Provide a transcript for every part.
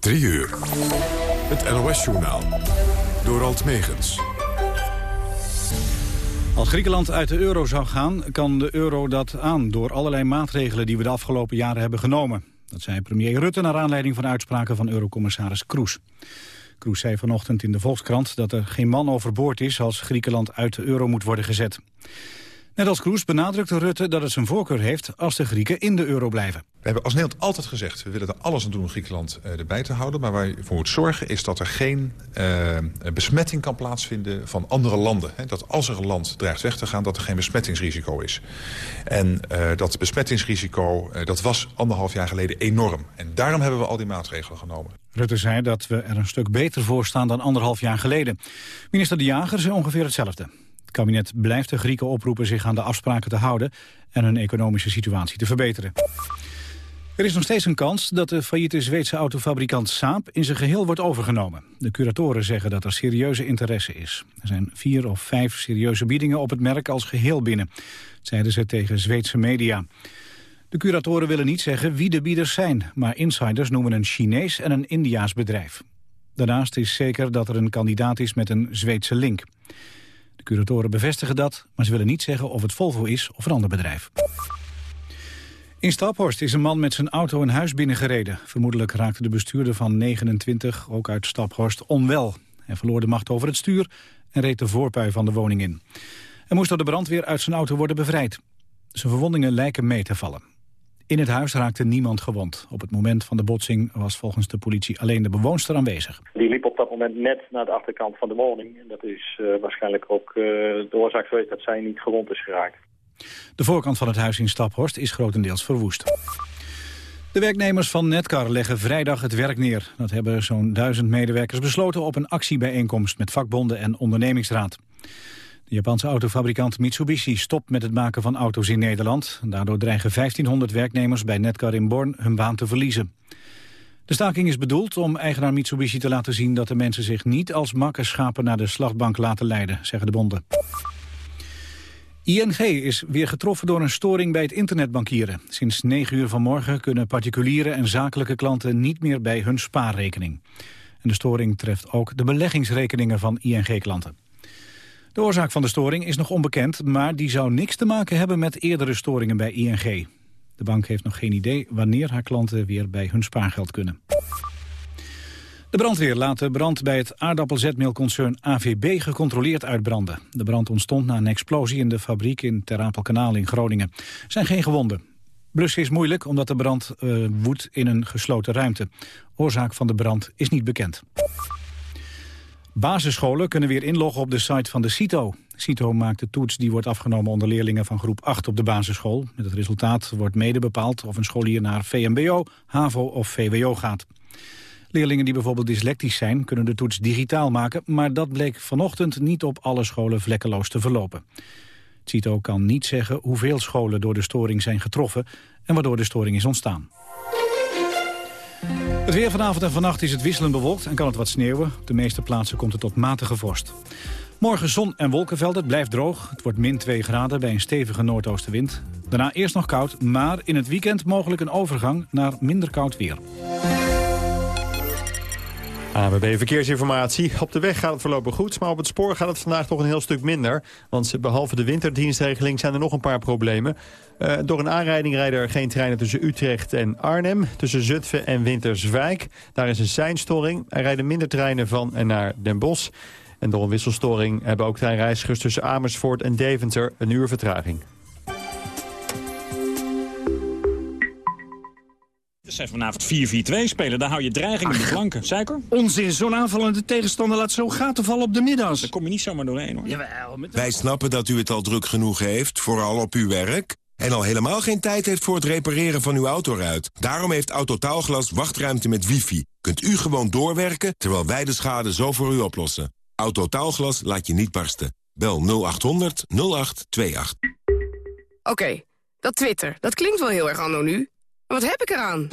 3 uur. Het NOS-journaal. Door Alt Megens. Als Griekenland uit de euro zou gaan, kan de euro dat aan... door allerlei maatregelen die we de afgelopen jaren hebben genomen. Dat zei premier Rutte naar aanleiding van uitspraken van eurocommissaris Kroes. Kroes zei vanochtend in de Volkskrant dat er geen man overboord is... als Griekenland uit de euro moet worden gezet. Net als Kroes benadrukte Rutte dat het zijn voorkeur heeft als de Grieken in de euro blijven. We hebben als Nederland altijd gezegd, we willen er alles aan doen om Griekenland uh, erbij te houden. Maar waar je voor moet zorgen is dat er geen uh, besmetting kan plaatsvinden van andere landen. Dat als er een land dreigt weg te gaan, dat er geen besmettingsrisico is. En uh, dat besmettingsrisico, dat was anderhalf jaar geleden enorm. En daarom hebben we al die maatregelen genomen. Rutte zei dat we er een stuk beter voor staan dan anderhalf jaar geleden. Minister De Jager zei ongeveer hetzelfde. Het kabinet blijft de Grieken oproepen zich aan de afspraken te houden... en hun economische situatie te verbeteren. Er is nog steeds een kans dat de failliete Zweedse autofabrikant Saab in zijn geheel wordt overgenomen. De curatoren zeggen dat er serieuze interesse is. Er zijn vier of vijf serieuze biedingen op het merk als geheel binnen, zeiden ze tegen Zweedse media. De curatoren willen niet zeggen wie de bieders zijn, maar insiders noemen een Chinees en een Indiaas bedrijf. Daarnaast is zeker dat er een kandidaat is met een Zweedse link. De curatoren bevestigen dat, maar ze willen niet zeggen of het Volvo is of een ander bedrijf. In Staphorst is een man met zijn auto een huis binnengereden. Vermoedelijk raakte de bestuurder van 29, ook uit Staphorst, onwel. Hij verloor de macht over het stuur en reed de voorpui van de woning in. Hij moest door de brandweer uit zijn auto worden bevrijd. Zijn verwondingen lijken mee te vallen. In het huis raakte niemand gewond. Op het moment van de botsing was volgens de politie alleen de bewoonster aanwezig. Die liep op dat moment net naar de achterkant van de woning. En dat is uh, waarschijnlijk ook uh, de oorzaak geweest dat zij niet gewond is geraakt. De voorkant van het huis in Staphorst is grotendeels verwoest. De werknemers van Netcar leggen vrijdag het werk neer. Dat hebben zo'n duizend medewerkers besloten op een actiebijeenkomst met vakbonden en ondernemingsraad. De Japanse autofabrikant Mitsubishi stopt met het maken van auto's in Nederland. Daardoor dreigen 1500 werknemers bij Netcar in Born hun baan te verliezen. De staking is bedoeld om eigenaar Mitsubishi te laten zien... dat de mensen zich niet als makke schapen naar de slagbank laten leiden, zeggen de bonden. ING is weer getroffen door een storing bij het internetbankieren. Sinds 9 uur vanmorgen kunnen particuliere en zakelijke klanten niet meer bij hun spaarrekening. En de storing treft ook de beleggingsrekeningen van ING-klanten. De oorzaak van de storing is nog onbekend, maar die zou niks te maken hebben met eerdere storingen bij ING. De bank heeft nog geen idee wanneer haar klanten weer bij hun spaargeld kunnen. De brandweer laat de brand bij het aardappelzetmeelconcern AVB gecontroleerd uitbranden. De brand ontstond na een explosie in de fabriek in Terapelkanaal in Groningen. Er zijn geen gewonden. Blussen is moeilijk omdat de brand uh, woedt in een gesloten ruimte. Oorzaak van de brand is niet bekend. Basisscholen kunnen weer inloggen op de site van de CITO. CITO maakt de toets die wordt afgenomen onder leerlingen van groep 8 op de basisschool. Met het resultaat wordt mede bepaald of een scholier naar VMBO, HAVO of VWO gaat. Leerlingen die bijvoorbeeld dyslectisch zijn kunnen de toets digitaal maken... maar dat bleek vanochtend niet op alle scholen vlekkeloos te verlopen. CITO kan niet zeggen hoeveel scholen door de storing zijn getroffen... en waardoor de storing is ontstaan. Het weer vanavond en vannacht is het wisselend bewolkt en kan het wat sneeuwen. Op de meeste plaatsen komt het tot matige vorst. Morgen zon en wolkenvelden, het blijft droog. Het wordt min 2 graden bij een stevige noordoostenwind. Daarna eerst nog koud, maar in het weekend mogelijk een overgang naar minder koud weer. ABB Verkeersinformatie. Op de weg gaat het voorlopig goed, maar op het spoor gaat het vandaag toch een heel stuk minder. Want behalve de winterdienstregeling zijn er nog een paar problemen. Uh, door een aanrijding rijden er geen treinen tussen Utrecht en Arnhem. Tussen Zutphen en Winterswijk. Daar is een seinstoring. Er rijden minder treinen van en naar Den Bosch. En door een wisselstoring hebben ook treinreizigers tussen Amersfoort en Deventer een uur vertraging. Ze vanavond 4-4-2 spelen, daar hou je dreiging in de flanken. Suiker? Onzin, zo'n aanvallende tegenstander laat zo gaten vallen op de middags. Daar kom je niet zomaar doorheen hoor. Jawel, met... Wij snappen dat u het al druk genoeg heeft, vooral op uw werk... en al helemaal geen tijd heeft voor het repareren van uw autoruit. Daarom heeft Autotaalglas wachtruimte met wifi. Kunt u gewoon doorwerken, terwijl wij de schade zo voor u oplossen. Autotaalglas laat je niet barsten. Bel 0800 0828. Oké, dat Twitter, dat klinkt wel heel erg anno nu. Wat heb ik eraan?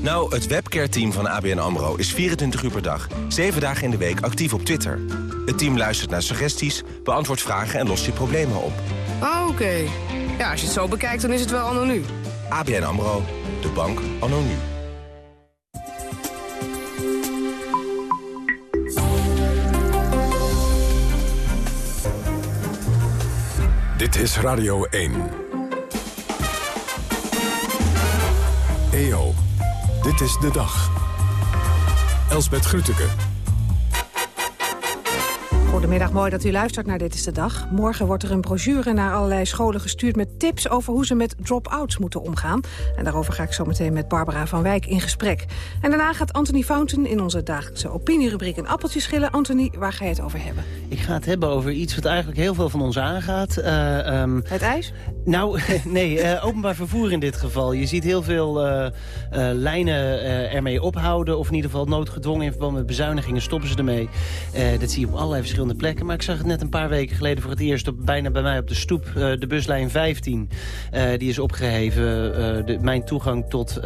Nou, het webcare-team van ABN AMRO is 24 uur per dag, 7 dagen in de week actief op Twitter. Het team luistert naar suggesties, beantwoordt vragen en lost je problemen op. Ah, oké. Ja, als je het zo bekijkt, dan is het wel anonu. ABN AMRO, de bank anonu. Dit is Radio 1. EO, dit is de dag. Elsbeth Grütke. Goedemiddag, mooi dat u luistert naar Dit is de Dag. Morgen wordt er een brochure naar allerlei scholen gestuurd... met tips over hoe ze met drop-outs moeten omgaan. En daarover ga ik zo meteen met Barbara van Wijk in gesprek. En daarna gaat Anthony Fountain in onze dagelijkse opinierubriek... een appeltje schillen. Anthony, waar ga je het over hebben? Ik ga het hebben over iets wat eigenlijk heel veel van ons aangaat. Uh, um... Het ijs? Nou, nee, uh, openbaar vervoer in dit geval. Je ziet heel veel uh, lijnen ermee ophouden... of in ieder geval noodgedwongen in verband met bezuinigingen stoppen ze ermee. dat zie je op allerlei verschillende plekken. Maar ik zag het net een paar weken geleden voor het eerst... Op, bijna bij mij op de stoep, uh, de buslijn 15. Uh, die is opgeheven. Uh, de, mijn toegang tot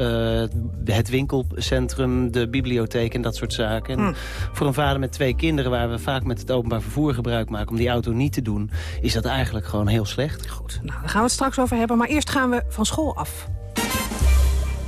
het winkelcentrum, de bibliotheek en dat soort zaken. En Hmm. Voor een vader met twee kinderen... waar we vaak met het openbaar vervoer gebruik maken... om die auto niet te doen, is dat eigenlijk gewoon heel slecht. Goed, nou, daar gaan we het straks over hebben. Maar eerst gaan we van school af.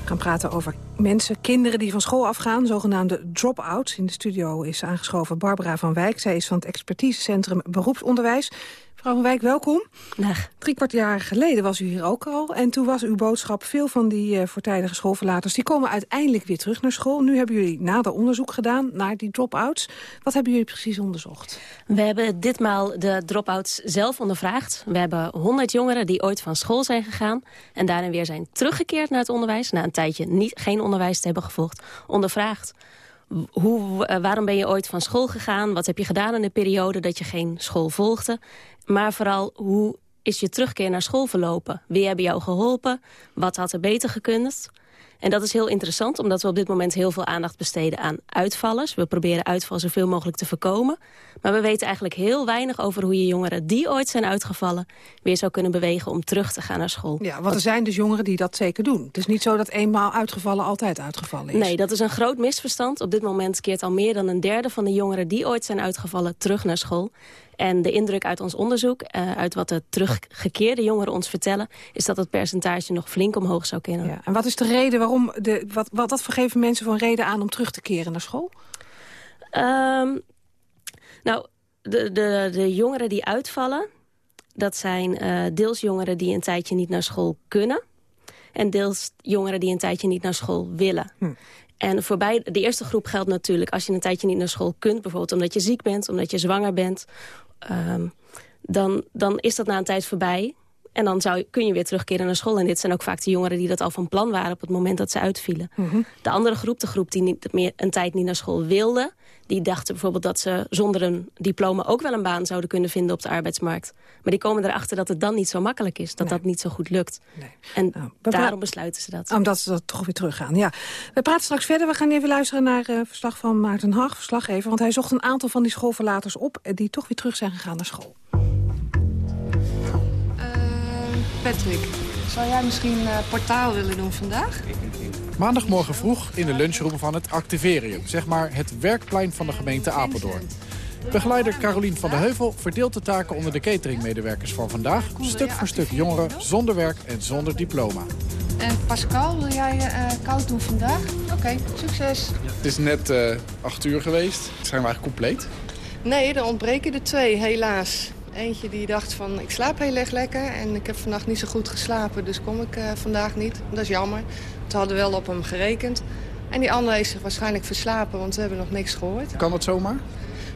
Gaan praten over mensen, kinderen die van school afgaan, zogenaamde drop-outs. In de studio is aangeschoven Barbara van Wijk. Zij is van het expertisecentrum beroepsonderwijs. Mevrouw van Wijk, welkom. Dag. Drie kwart jaar geleden was u hier ook al. En toen was uw boodschap, veel van die uh, voortijdige schoolverlaters... die komen uiteindelijk weer terug naar school. Nu hebben jullie nader onderzoek gedaan naar die drop-outs. Wat hebben jullie precies onderzocht? We hebben ditmaal de drop-outs zelf ondervraagd. We hebben 100 jongeren die ooit van school zijn gegaan... en daarin weer zijn teruggekeerd naar het onderwijs... na een tijdje niet, geen onderwijs te hebben gevolgd, ondervraagd. Hoe, uh, waarom ben je ooit van school gegaan? Wat heb je gedaan in de periode dat je geen school volgde? Maar vooral, hoe is je terugkeer naar school verlopen? Wie hebben jou geholpen? Wat had er beter gekund? En dat is heel interessant, omdat we op dit moment heel veel aandacht besteden aan uitvallers. We proberen uitval zoveel mogelijk te voorkomen. Maar we weten eigenlijk heel weinig over hoe je jongeren die ooit zijn uitgevallen... weer zou kunnen bewegen om terug te gaan naar school. Ja, want er zijn dus jongeren die dat zeker doen. Het is niet zo dat eenmaal uitgevallen altijd uitgevallen is. Nee, dat is een groot misverstand. Op dit moment keert al meer dan een derde van de jongeren die ooit zijn uitgevallen terug naar school. En de indruk uit ons onderzoek, uh, uit wat de teruggekeerde jongeren ons vertellen... is dat het percentage nog flink omhoog zou kunnen. Ja, en wat is de reden waarom, de, wat, wat, wat vergeven mensen voor een reden aan om terug te keren naar school? Um, nou, de, de, de jongeren die uitvallen, dat zijn uh, deels jongeren die een tijdje niet naar school kunnen... en deels jongeren die een tijdje niet naar school willen. Hm. En voor beide, de eerste groep geldt natuurlijk als je een tijdje niet naar school kunt... bijvoorbeeld omdat je ziek bent, omdat je zwanger bent... Um, dan, dan is dat na een tijd voorbij. En dan zou, kun je weer terugkeren naar school. En dit zijn ook vaak de jongeren die dat al van plan waren... op het moment dat ze uitvielen. Mhm. Mm -hmm. De andere groep, de groep die niet meer een tijd niet naar school wilde... die dachten bijvoorbeeld dat ze zonder een diploma... ook wel een baan zouden kunnen vinden op de arbeidsmarkt. Maar die komen erachter dat het dan niet zo makkelijk is. Dat nee. dat niet zo goed lukt. Nee. En nou, daarom besluiten ze dat. Omdat ze dat toch weer teruggaan, ja. We praten straks verder. We gaan even luisteren naar uh, verslag van Maarten Hag, verslaggever. Want hij zocht een aantal van die schoolverlaters op... die toch weer terug zijn gegaan naar school. Patrick, zou jij misschien uh, portaal willen doen vandaag? Maandagmorgen vroeg in de lunchroom van het Activerium. Zeg maar het werkplein van de gemeente Apeldoorn. Begeleider Carolien van de Heuvel verdeelt de taken onder de cateringmedewerkers van vandaag. Stuk voor stuk jongeren zonder werk en zonder diploma. En Pascal, wil jij uh, koud doen vandaag? Oké, okay, succes. Het is net uh, acht uur geweest. Zijn we eigenlijk compleet? Nee, er ontbreken er twee, helaas. Eentje die dacht van, ik slaap heel erg lekker en ik heb vannacht niet zo goed geslapen, dus kom ik uh, vandaag niet. Dat is jammer. We hadden wel op hem gerekend. En die andere is zich waarschijnlijk verslapen, want we hebben nog niks gehoord. Kan dat zomaar?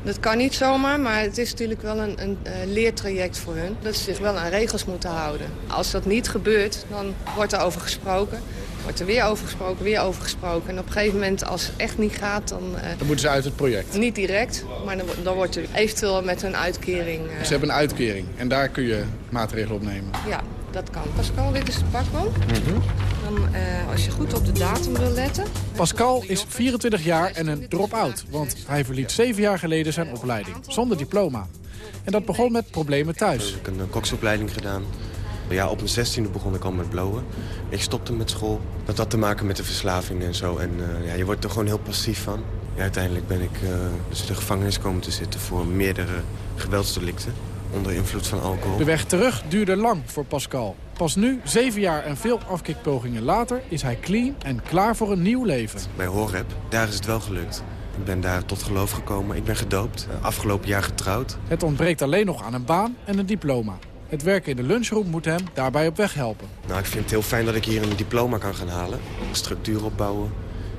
Dat kan niet zomaar, maar het is natuurlijk wel een, een uh, leertraject voor hun. Dat ze zich wel aan regels moeten houden. Als dat niet gebeurt, dan wordt er over gesproken. Wordt er weer over gesproken, weer over gesproken. En op een gegeven moment, als het echt niet gaat, dan... Uh, dan moeten ze uit het project? Niet direct, maar dan, dan wordt er eventueel met hun uitkering... Uh, ze hebben een uitkering en daar kun je maatregelen op nemen? Ja, dat kan. Pascal, dit is de pakboom. Mm -hmm. Dan, uh, als je goed op de datum wil letten... Pascal is 24 jaar en een drop-out. Want hij verliet 7 jaar geleden zijn opleiding. Zonder diploma. En dat begon met problemen thuis. Ik heb een koksopleiding gedaan. Ja, op mijn 16e begon ik al met blowen. Ik stopte met school. Dat had te maken met de verslaving en zo. En uh, ja, je wordt er gewoon heel passief van. Ja, uiteindelijk ben ik uh, dus in de gevangenis komen te zitten voor meerdere geweldsdelicten. Onder invloed van alcohol. De weg terug duurde lang voor Pascal. Pas nu, zeven jaar en veel afkikpogingen later, is hij clean en klaar voor een nieuw leven. Bij Horeb, daar is het wel gelukt. Ik ben daar tot geloof gekomen. Ik ben gedoopt. Afgelopen jaar getrouwd. Het ontbreekt alleen nog aan een baan en een diploma. Het werken in de lunchroom moet hem daarbij op weg helpen. Nou, ik vind het heel fijn dat ik hier een diploma kan gaan halen. Structuur opbouwen,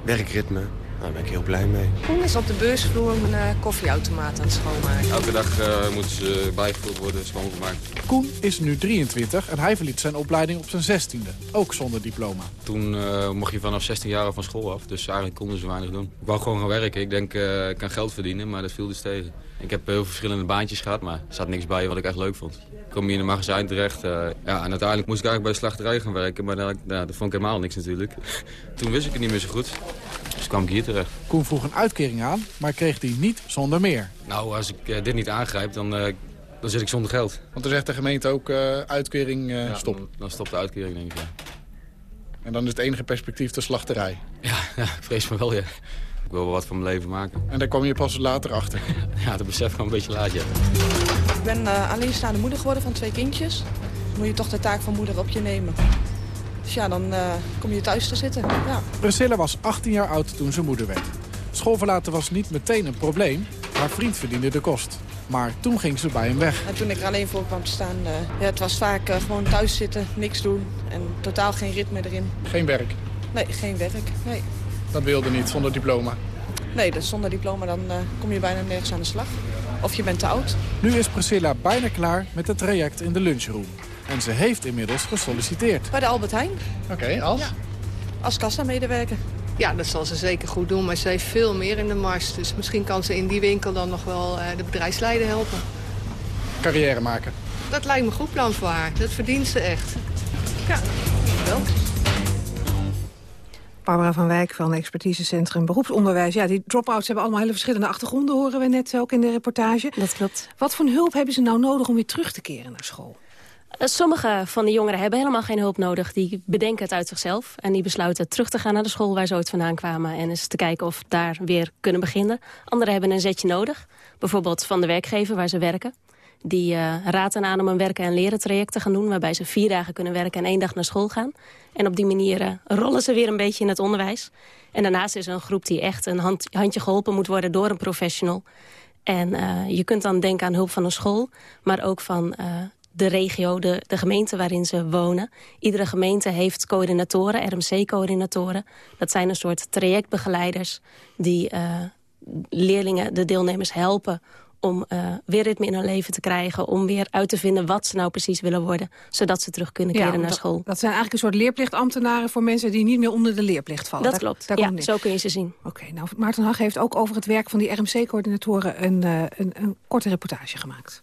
werkritme. Daar ben ik heel blij mee. Koen is op de beursvloer een uh, koffieautomaat aan het schoonmaken. Elke dag uh, moeten ze bijgevuld worden, schoongemaakt. Koen is nu 23 en hij verliet zijn opleiding op zijn 16e. Ook zonder diploma. Toen uh, mocht je vanaf 16 jaar van school af, dus eigenlijk konden ze weinig doen. Ik wou gewoon gaan werken. Ik denk, ik kan geld verdienen, maar dat viel dus tegen. Ik heb heel veel verschillende baantjes gehad, maar er zat niks bij wat ik echt leuk vond. Ik kwam hier in een magazijn terecht. ja, en uiteindelijk moest ik eigenlijk bij de slachterij gaan werken, maar dat, ja, dat vond ik helemaal niks natuurlijk. Toen wist ik het niet meer zo goed. Dus kwam ik hier terecht. Koen vroeg een uitkering aan, maar kreeg die niet zonder meer. Nou, als ik uh, dit niet aangrijp, dan, uh, dan zit ik zonder geld. Want dan zegt de gemeente ook uh, uitkering ja, stop. Dan, dan, stopt de uitkering, denk ik, ja. En dan is het enige perspectief de slachterij. Ja, ja ik vrees me wel, ja. Ik wil wel wat van mijn leven maken. En daar kwam je pas later achter? ja, dat besef kwam een beetje laat, ja. Ik ben alleenstaande moeder geworden van twee kindjes. Dan moet je toch de taak van moeder op je nemen. Dus ja, dan uh, kom je thuis te zitten. Ja. Priscilla was 18 jaar oud toen ze moeder werd. Schoolverlaten was niet meteen een probleem. Haar vriend verdiende de kost. Maar toen ging ze bij hem weg. En toen ik er alleen voor kwam te staan, uh, ja, het was vaak uh, gewoon thuis zitten, niks doen. En totaal geen ritme erin. Geen werk? Nee, geen werk. Nee. Dat wilde niet, zonder diploma? Nee, dus zonder diploma dan kom je bijna nergens aan de slag. Of je bent te oud. Nu is Priscilla bijna klaar met het traject in de lunchroom. En ze heeft inmiddels gesolliciteerd. Bij de Albert Heijn. Oké, okay, als? Ja. Als kassamedewerker. Ja, dat zal ze zeker goed doen, maar ze heeft veel meer in de mars. Dus misschien kan ze in die winkel dan nog wel uh, de bedrijfsleider helpen. Carrière maken? Dat lijkt me een goed plan voor haar. Dat verdient ze echt. Ja, wel. Barbara van Wijk van Expertisecentrum Beroepsonderwijs. Ja, die drop-outs hebben allemaal hele verschillende achtergronden, horen we net ook in de reportage. Dat klopt. Wat voor hulp hebben ze nou nodig om weer terug te keren naar school? Sommige van de jongeren hebben helemaal geen hulp nodig. Die bedenken het uit zichzelf. En die besluiten terug te gaan naar de school waar ze ooit vandaan kwamen. En eens te kijken of daar weer kunnen beginnen. Anderen hebben een zetje nodig. Bijvoorbeeld van de werkgever waar ze werken. Die uh, raadt aan om een werken en leren traject te gaan doen. Waarbij ze vier dagen kunnen werken en één dag naar school gaan. En op die manier uh, rollen ze weer een beetje in het onderwijs. En daarnaast is er een groep die echt een hand, handje geholpen moet worden door een professional. En je kunt dan denken aan hulp van een school. Maar ook van de regio, de, de gemeente waarin ze wonen. Iedere gemeente heeft coördinatoren, RMC-coördinatoren. Dat zijn een soort trajectbegeleiders die uh, leerlingen, de deelnemers helpen om uh, weer ritme in hun leven te krijgen... om weer uit te vinden wat ze nou precies willen worden... zodat ze terug kunnen keren ja, naar dat, school. Dat zijn eigenlijk een soort leerplichtambtenaren... voor mensen die niet meer onder de leerplicht vallen. Dat klopt, daar, ja, zo kun je ze zien. Oké, okay, nou, Maarten Hag heeft ook over het werk van die RMC-coördinatoren... Een, uh, een, een korte reportage gemaakt.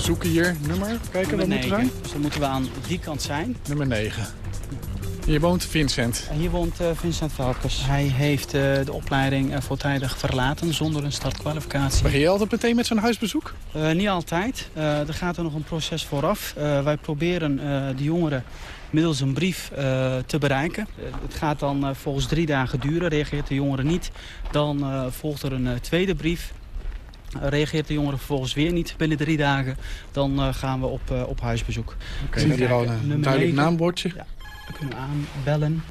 We zoeken hier nummer. Kijken, wat moet er zijn? Dus dan moeten we aan die kant zijn. Nummer 9. Hier woont Vincent. En hier woont uh, Vincent Valkers. Hij heeft uh, de opleiding uh, voortijdig verlaten zonder een startkwalificatie. Begin je altijd meteen met zo'n huisbezoek? niet altijd. er gaat er nog een proces vooraf. wij proberen de jongeren middels een brief te bereiken. het gaat dan volgens drie dagen duren. Reageert de jongere niet, dan volgt er een tweede brief. Reageert de jongere vervolgens weer niet binnen drie dagen, dan uh, gaan we op, uh, op huisbezoek. Oké, okay, hier al een duidelijk naambordje. Ja, we kunnen aanbellen.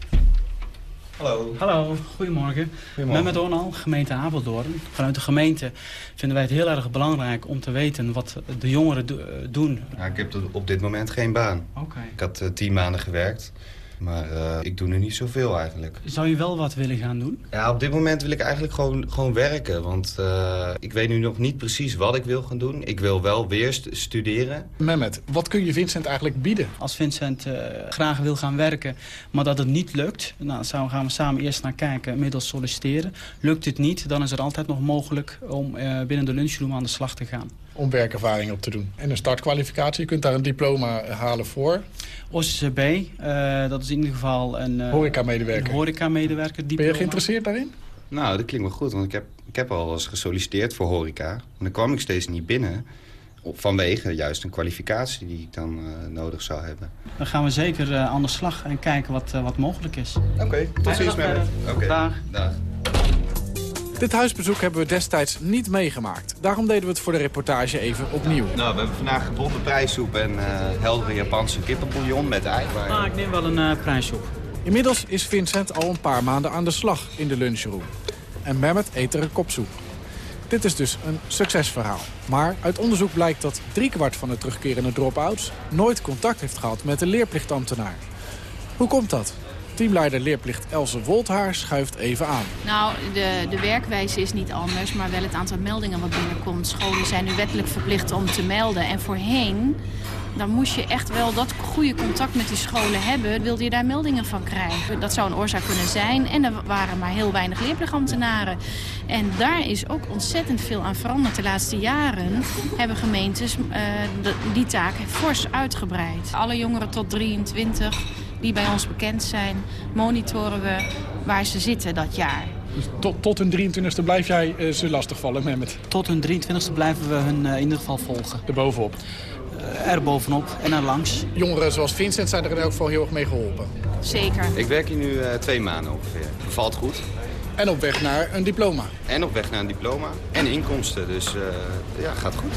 Hallo. Hallo, goedemorgen. goedemorgen. met Donald, gemeente Apeldoorn. Vanuit de gemeente vinden wij het heel erg belangrijk om te weten wat de jongeren do doen. Ja, ik heb op dit moment geen baan. Okay. Ik had uh, tien maanden gewerkt. Maar uh, ik doe nu niet zoveel eigenlijk. Zou je wel wat willen gaan doen? Ja, op dit moment wil ik eigenlijk gewoon, gewoon werken. Want uh, ik weet nu nog niet precies wat ik wil gaan doen. Ik wil wel weer st studeren. Mehmet, wat kun je Vincent eigenlijk bieden? Als Vincent uh, graag wil gaan werken, maar dat het niet lukt... Nou, dan gaan we samen eerst naar kijken middels solliciteren. Lukt het niet, dan is er altijd nog mogelijk om binnen de lunchroom aan de slag te gaan om werkervaring op te doen. En een startkwalificatie, je kunt daar een diploma halen voor. OCCB, uh, dat is in ieder geval een... Uh, horeca-medewerker. horeca-medewerker. Ben je geïnteresseerd daarin? Nou, dat klinkt wel goed, want ik heb, ik heb al eens gesolliciteerd voor horeca. Maar dan kwam ik steeds niet binnen. Vanwege juist een kwalificatie die ik dan uh, nodig zou hebben. Dan gaan we zeker aan de slag en kijken wat, wat mogelijk is. Oké, okay, tot ziens met Oké, okay. Dag. Dag. Dit huisbezoek hebben we destijds niet meegemaakt. Daarom deden we het voor de reportage even opnieuw. Nou, we hebben vandaag gebonden prijssoep en uh, heldere Japanse kippenbouillon met ei. Ah, ik neem wel een uh, prijssoep. Inmiddels is Vincent al een paar maanden aan de slag in de lunchroom. En Mehmet eet er een kop soep. Dit is dus een succesverhaal. Maar uit onderzoek blijkt dat driekwart van de terugkerende drop-outs... nooit contact heeft gehad met de leerplichtambtenaar. Hoe komt dat? Teamleider leerplicht Else Wolthaar schuift even aan. Nou, de, de werkwijze is niet anders, maar wel het aantal meldingen wat binnenkomt. Scholen zijn nu wettelijk verplicht om te melden. En voorheen, dan moest je echt wel dat goede contact met die scholen hebben. Wilde je daar meldingen van krijgen. Dat zou een oorzaak kunnen zijn. En er waren maar heel weinig leerplichtambtenaren. En daar is ook ontzettend veel aan veranderd. De laatste jaren hebben gemeentes uh, die taak fors uitgebreid. Alle jongeren tot 23 die bij ons bekend zijn, monitoren we waar ze zitten dat jaar. Dus tot, tot hun 23e blijf jij uh, ze lastigvallen, Mehmet? Tot hun 23e blijven we hun uh, in ieder geval volgen. Er bovenop? Uh, er bovenop en er langs. Jongeren zoals Vincent zijn er in elk geval heel erg mee geholpen. Zeker. Ik werk hier nu twee maanden ongeveer. Bevalt goed. En op weg naar een diploma. En op weg naar een diploma. En inkomsten, dus ja, gaat goed.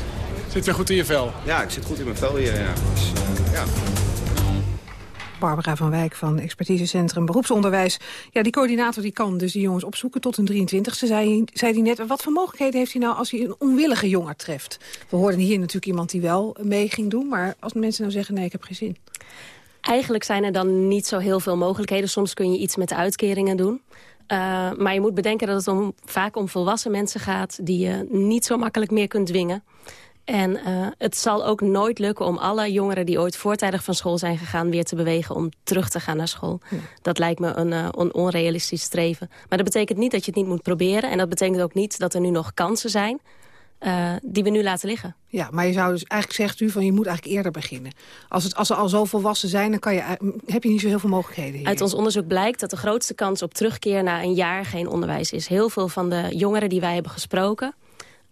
Zit weer goed in je vel? Ja, ik zit goed in mijn vel hier, ja. Dus, ja. Barbara van Wijk van Expertisecentrum Beroepsonderwijs. Ja, die coördinator die kan dus die jongens opzoeken tot een 23ste, zei, zei hij net. Wat voor mogelijkheden heeft hij nou als hij een onwillige jonger treft? We hoorden hier natuurlijk iemand die wel mee ging doen. Maar als mensen nou zeggen, nee, ik heb geen zin. Eigenlijk zijn er dan niet zo heel veel mogelijkheden. Soms kun je iets met de uitkeringen doen. Uh, maar je moet bedenken dat het om, vaak om volwassen mensen gaat... die je niet zo makkelijk meer kunt dwingen. En uh, het zal ook nooit lukken om alle jongeren die ooit voortijdig van school zijn gegaan... weer te bewegen om terug te gaan naar school. Ja. Dat lijkt me een uh, on onrealistisch streven. Maar dat betekent niet dat je het niet moet proberen. En dat betekent ook niet dat er nu nog kansen zijn... Uh, die we nu laten liggen. Ja, maar je zou dus eigenlijk zegt u van je moet eigenlijk eerder beginnen. Als, het, als ze al zo volwassen zijn, dan kan je, heb je niet zo heel veel mogelijkheden. Hier. Uit ons onderzoek blijkt dat de grootste kans op terugkeer na een jaar geen onderwijs is. Heel veel van de jongeren die wij hebben gesproken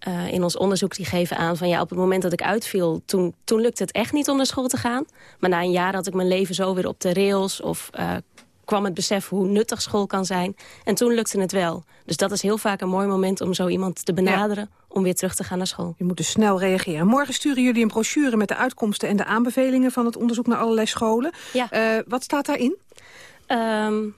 uh, in ons onderzoek die geven aan van ja, op het moment dat ik uitviel, toen, toen lukte het echt niet om naar school te gaan. Maar na een jaar had ik mijn leven zo weer op de rails of uh, kwam het besef hoe nuttig school kan zijn. En toen lukte het wel. Dus dat is heel vaak een mooi moment om zo iemand te benaderen ja. om weer terug te gaan naar school. Je moet dus snel reageren. Morgen sturen jullie een brochure met de uitkomsten en de aanbevelingen van het onderzoek naar allerlei scholen. Ja. Uh, wat staat daarin? Um,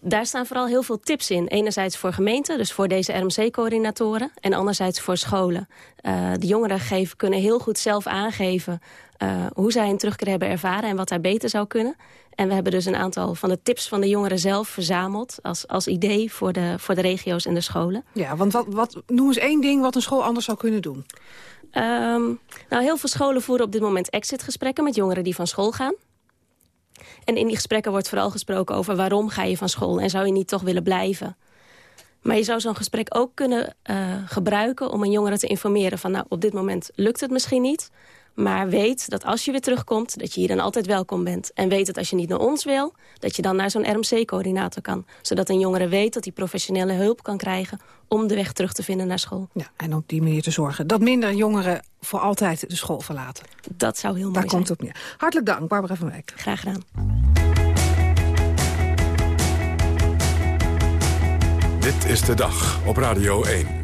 daar staan vooral heel veel tips in. Enerzijds voor gemeenten, dus voor deze RMC-coördinatoren. En anderzijds voor scholen. Uh, de jongeren geven, kunnen heel goed zelf aangeven... Uh, hoe zij een terugkeer hebben ervaren en wat daar beter zou kunnen. En we hebben dus een aantal van de tips van de jongeren zelf verzameld... als, als idee voor de, voor de regio's en de scholen. Ja, want wat, wat, noem eens één ding wat een school anders zou kunnen doen. Um, nou, heel veel scholen voeren op dit moment exitgesprekken... met jongeren die van school gaan. En in die gesprekken wordt vooral gesproken over waarom ga je van school... en zou je niet toch willen blijven. Maar je zou zo'n gesprek ook kunnen uh, gebruiken om een jongere te informeren... van nou, op dit moment lukt het misschien niet... maar weet dat als je weer terugkomt, dat je hier dan altijd welkom bent. En weet dat als je niet naar ons wil, dat je dan naar zo'n RMC-coördinator kan. Zodat een jongere weet dat hij professionele hulp kan krijgen... om de weg terug te vinden naar school. Ja, en op die manier te zorgen dat minder jongeren voor altijd de school verlaten. Dat zou heel mooi Daar zijn. komt het op neer. Hartelijk dank, Barbara van Wijk. Graag gedaan. Dit is de dag op Radio 1.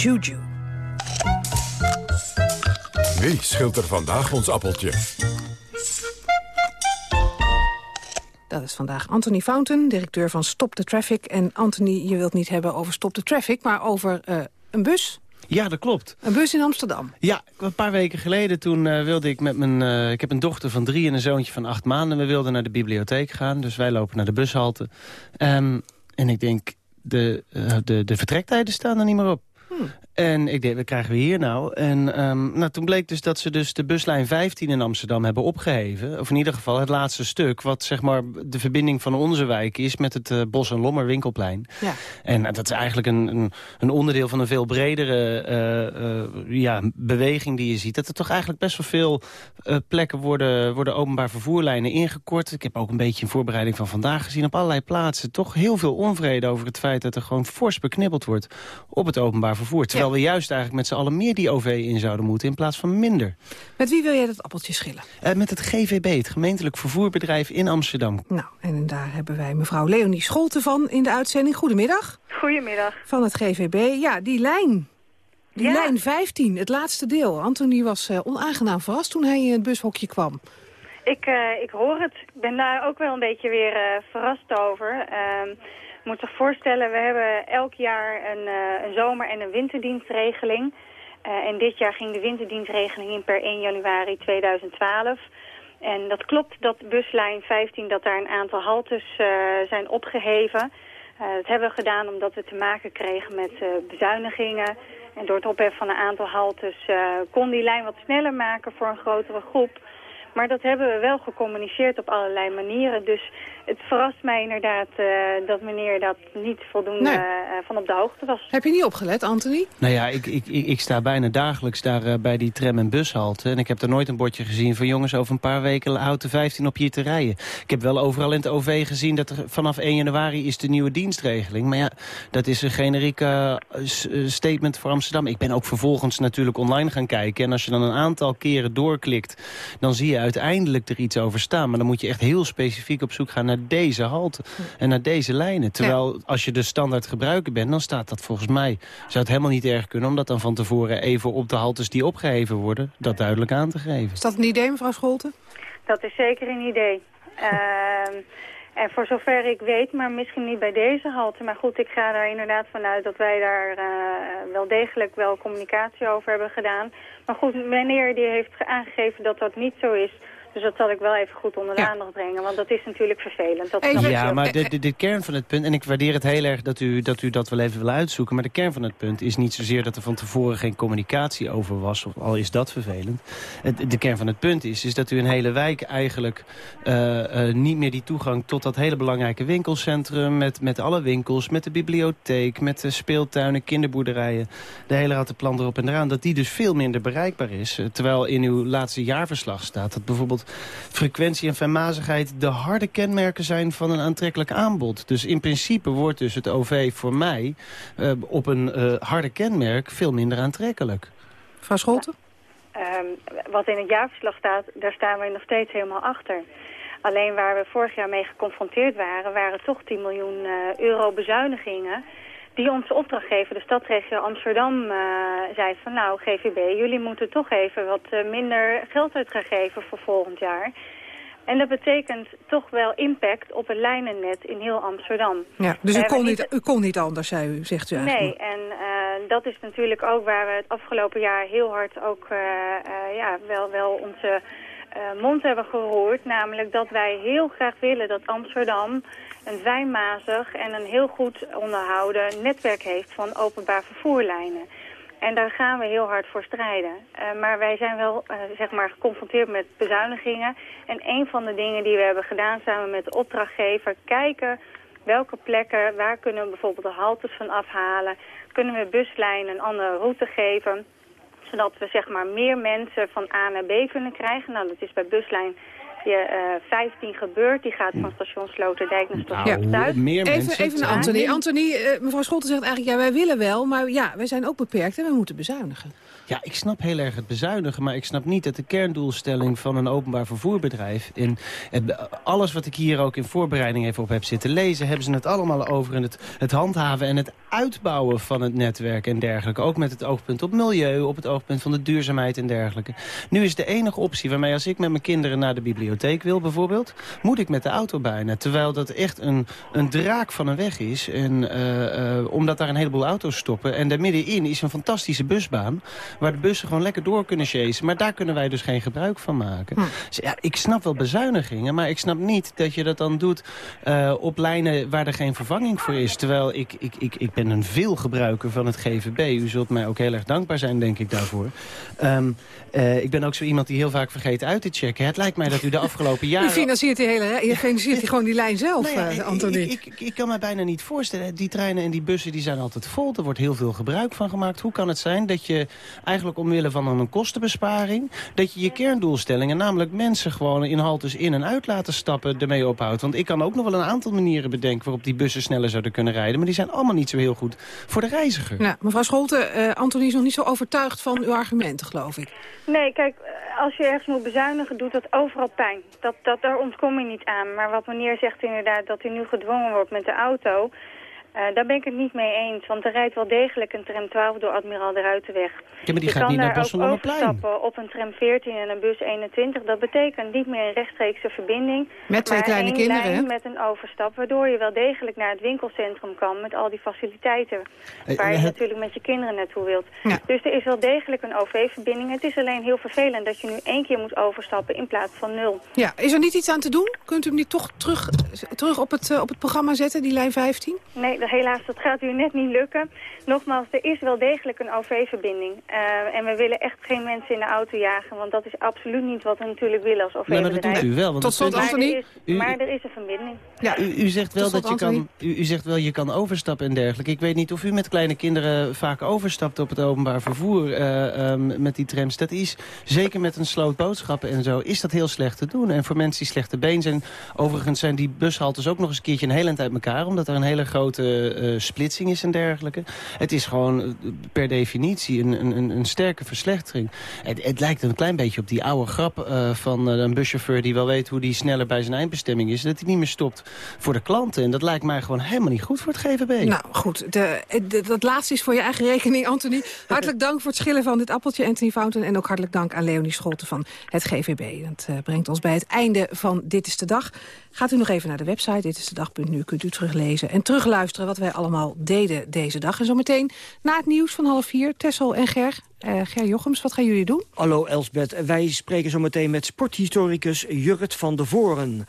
Juju. Wie schilt er vandaag ons appeltje? Dat is vandaag Anthony Fountain, directeur van Stop the Traffic. En Anthony, je wilt niet hebben over Stop the Traffic, maar over eh, een bus. Ja, dat klopt. Een bus in Amsterdam. Ja, een paar weken geleden toen eh, wilde ik met mijn... eh, ik heb een dochter van drie en een zoontje van acht maanden. We wilden naar de bibliotheek gaan, dus wij lopen naar de bushalte. Ehm, en ik denk, de, de, de vertrektijden staan er niet meer op. Hmm. En ik denk, wat krijgen we hier nou? En ehm, nou, toen bleek dus dat ze dus de buslijn 15 in Amsterdam hebben opgeheven. Of in ieder geval het laatste stuk, wat zeg maar de verbinding van onze wijk is... met het eh, Bos en Lommer winkelplein. Ja. En eh, dat is eigenlijk een, een, een onderdeel van een veel bredere eh, ja, beweging die je ziet. Dat er toch eigenlijk best wel veel plekken worden, worden openbaar vervoerlijnen ingekort. Ik heb ook een beetje in voorbereiding van vandaag gezien op allerlei plaatsen. Toch heel veel onvrede over het feit dat er gewoon fors beknibbeld wordt op het openbaar vervoer. Terwijl we juist eigenlijk met z'n allen meer die OV in zouden moeten in plaats van minder. Met wie wil jij dat appeltje schillen? Eh, met het GVB, het gemeentelijk vervoerbedrijf in Amsterdam. Nou, en daar hebben wij mevrouw Leonie Scholten van in de uitzending. Goedemiddag. Goedemiddag. Van het GVB. Ja, die lijn. Die Ja. lijn 15, het laatste deel. Anthony was eh, onaangenaam verrast toen hij in het bushokje kwam. Ik, eh, ik hoor het. Ik ben daar ook wel een beetje weer eh, verrast over. Moet zich voorstellen, we hebben elk jaar een, eh, een zomer- en een winterdienstregeling. Eh, en dit jaar ging de winterdienstregeling in per 1 januari 2012. En dat klopt dat buslijn 15, dat daar een aantal haltes eh, zijn opgeheven. Eh, dat hebben we gedaan omdat we te maken kregen met bezuinigingen. En door het opheffen van een aantal haltes kon die lijn wat sneller maken voor een grotere groep. Maar dat hebben we wel gecommuniceerd op allerlei manieren. Dus het verrast mij inderdaad eh, dat meneer dat niet voldoende Nee. eh, van op de hoogte was. Heb je niet opgelet, Anthony? Nou ja, ik, ik, ik, ik sta bijna dagelijks daar eh, bij die tram- en bushalte. En ik heb er nooit een bordje gezien van jongens over een paar weken houdt de 15 op hier te rijden. Ik heb wel overal in het OV gezien dat er vanaf 1 januari is de nieuwe dienstregeling. Maar ja, dat is een generieke statement voor Amsterdam. Ik ben ook vervolgens natuurlijk online gaan kijken. En als je dan een aantal keren doorklikt, dan zie je uiteindelijk er iets over staan. Maar dan moet je echt heel specifiek op zoek gaan naar deze halte en naar deze lijnen. Terwijl als je de standaard gebruiker bent, dan staat dat volgens mij... zou het helemaal niet erg kunnen om dat dan van tevoren even op de haltes die opgeheven worden... dat duidelijk aan te geven. Is dat een idee, mevrouw Scholten? Dat is zeker een idee. Ehm, en voor zover ik weet, maar misschien niet bij deze halte. Maar goed, ik ga er inderdaad vanuit dat wij daar eh, wel degelijk wel communicatie over hebben gedaan. Maar goed, meneer die heeft ge- aangegeven dat dat niet zo is. Dus dat zal ik wel even goed onder de aandacht brengen. Want dat is natuurlijk vervelend. Dat Ja, maar de, de, de kern van het punt... en ik waardeer het heel erg dat u, dat u dat wel even wil uitzoeken... maar de kern van het punt is niet zozeer dat er van tevoren geen communicatie over was... of al is dat vervelend. Het, de kern van het punt is, is dat u een hele wijk eigenlijk... eh, eh, niet meer die toegang tot dat hele belangrijke winkelcentrum... met, met alle winkels, met de bibliotheek, met de speeltuinen, kinderboerderijen... de hele rattenplan erop en eraan... dat die dus veel minder bereikbaar is. Eh, Terwijl in uw laatste jaarverslag staat dat bijvoorbeeld frequentie en fijnmazigheid de harde kenmerken zijn van een aantrekkelijk aanbod. Dus in principe wordt dus het OV voor mij eh, op een eh, harde kenmerk veel minder aantrekkelijk. Mevrouw Scholten? ehm, wat in het jaarverslag staat, daar staan we nog steeds helemaal achter. Alleen waar we vorig jaar mee geconfronteerd waren, waren toch 10 miljoen eh, euro bezuinigingen die onze opdrachtgever, de stadsregio Amsterdam, eh, zei van nou GVB, jullie moeten toch even wat eh, minder geld uit gaan geven voor volgend jaar. En dat betekent toch wel impact op het lijnennet in heel Amsterdam. Ja, dus We u kon niet, u kon niet anders, zei u, zegt u eigenlijk. Nee, en eh, dat is natuurlijk ook waar we het afgelopen jaar heel hard ook eh, eh, ja, wel, wel onze eh, mond hebben geroerd. Namelijk dat wij heel graag willen dat Amsterdam een fijnmazig en een heel goed onderhouden netwerk heeft van openbaar vervoerlijnen. En daar gaan we heel hard voor strijden. Eh, maar wij zijn wel eh, zeg maar geconfronteerd met bezuinigingen. En een van de dingen die we hebben gedaan samen met de opdrachtgever... kijken welke plekken, waar kunnen we bijvoorbeeld de haltes van afhalen... kunnen we buslijnen een andere route geven... zodat we zeg maar meer mensen van A naar B kunnen krijgen. Nou, dat is bij buslijn je, eh 15 gebeurt. Die gaat van station Sloterdijk naar station Zuid. even, even naar Anthony. Anthony, eh, mevrouw Scholten zegt eigenlijk, ja, wij willen wel, maar ja, wij zijn ook beperkt en we moeten bezuinigen. Ja, ik snap heel erg het bezuinigen, maar ik snap niet dat de kerndoelstelling van een openbaar vervoerbedrijf... in alles wat ik hier ook in voorbereiding even op heb zitten lezen... hebben ze het allemaal over in het, het handhaven en het uitbouwen van het netwerk en dergelijke. Ook met het oogpunt op milieu, op het oogpunt van de duurzaamheid en dergelijke. Nu is de enige optie waarmee als ik met mijn kinderen naar de bibliotheek wil bijvoorbeeld... moet ik met de auto bijna, terwijl dat echt een, een draak van een weg is. En, eh, eh, omdat daar een heleboel auto's stoppen. En daar middenin is een fantastische busbaan... waar de bussen gewoon lekker door kunnen chasen. Maar daar kunnen wij dus geen gebruik van maken. Dus ja, ik snap wel bezuinigingen, maar ik snap niet dat je dat dan doet... eh, op lijnen waar er geen vervanging voor is. Terwijl ik, ik, ik, ik ben een veel gebruiker van het GVB. U zult mij ook heel erg dankbaar zijn, denk ik, daarvoor. Ehm, eh, ik ben ook zo iemand die heel vaak vergeet uit te checken. Het lijkt mij dat u de afgelopen jaren... U financiert die hele, je financiert die gewoon die lijn zelf, Nou ja, eh, ik- Anthony. Ik, ik, ik kan me bijna niet voorstellen. Die treinen en die bussen die zijn altijd vol. Er wordt heel veel gebruik van gemaakt. Hoe kan het zijn dat je eigenlijk omwille van een kostenbesparing... dat je je kerndoelstellingen, namelijk mensen gewoon in haltes in en uit laten stappen, ermee ophoudt? Want ik kan ook nog wel een aantal manieren bedenken waarop die bussen sneller zouden kunnen rijden. Maar die zijn allemaal niet zo heel goed voor de reiziger. Nou, mevrouw Scholten, eh, Anthony is nog niet zo overtuigd van uw argumenten, geloof ik. Nee, kijk, als je ergens moet bezuinigen, doet dat overal pijn. Dat, dat, daar ontkom je niet aan. Maar wat meneer zegt inderdaad, dat hij nu gedwongen wordt met de auto... eh, daar ben ik het niet mee eens. Want er rijdt wel degelijk een tram 12 door Admiraal de Ruitenweg. Ja, maar die je gaat kan niet naar daar ook Barcelonaplein. overstappen op een tram 14 en een bus 21. Dat betekent niet meer een rechtstreekse verbinding. Met twee kleine één kinderen, hè? met een overstap. Waardoor je wel degelijk naar het winkelcentrum kan met al die faciliteiten. Eh, Waar je het- natuurlijk met je kinderen naartoe wilt. Dus er is wel degelijk een OV-verbinding. Het is alleen heel vervelend dat je nu één keer moet overstappen in plaats van nul. Ja, is er niet iets aan te doen? Kunt u hem niet toch terug, terug op, het, eh, op het programma zetten, die lijn 15? Nee, helaas, dat gaat u net niet lukken. Nogmaals, er is wel degelijk een OV-verbinding. Eh, en we willen echt geen mensen in de auto jagen, want dat is absoluut niet wat we natuurlijk willen als Nee, maar OV-bedrijf. dat doet u wel, want Tot slot, is- Maar er is, maar er is een verbinding. Ja, U, u zegt wel dat je Anthony. kan, u, u zegt wel je kan overstappen en dergelijke. Ik weet niet of u met kleine kinderen vaak overstapt op het openbaar vervoer eh, ehm, met die trams. Dat is, zeker met een sloot boodschappen en zo, is dat heel slecht te doen. En voor mensen die slechte been zijn, overigens zijn die bushaltes ook nog eens een keertje een hele eind uit elkaar. Omdat er een hele grote eh, splitsing is en dergelijke. Het is gewoon eh, per definitie een, een, een, sterke verslechtering. Het, het lijkt een klein beetje op die oude grap van een buschauffeur die wel weet hoe die sneller bij zijn eindbestemming is. Dat hij niet meer stopt voor de klanten. En dat lijkt mij gewoon helemaal niet goed voor het GVB. Nou goed, de, de- dat laatste is voor je eigen rekening, Anthony. Hartelijk dank voor het schillen van dit appeltje, Anthony Fountain. En ook hartelijk dank aan Leonie Scholten van het GVB. Dat brengt ons bij het einde van Dit is de Dag. Gaat u nog even naar de website, ditisdedag.nu, kunt u teruglezen en terugluisteren wat wij allemaal deden deze dag. En zometeen na het nieuws van half vier, Tessel en Ger. Eh, Ger Jochems, wat gaan jullie doen? Hallo Elsbeth, wij spreken zo meteen met sporthistoricus Jurrit van der Voren.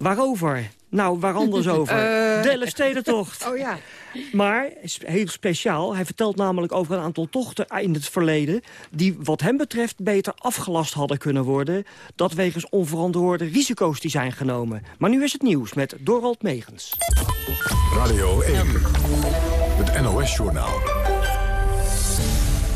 Waarover? Nou, waar anders over? Eh. De Elfstedentocht. Oh ja. Maar, is heel speciaal, hij vertelt namelijk over een aantal tochten in het verleden... die wat hem betreft beter afgelast hadden kunnen worden... dat wegens onverantwoorde risico's die zijn genomen. Maar nu is het nieuws met Dorald Megens. Radio 1. Het NOS-journaal.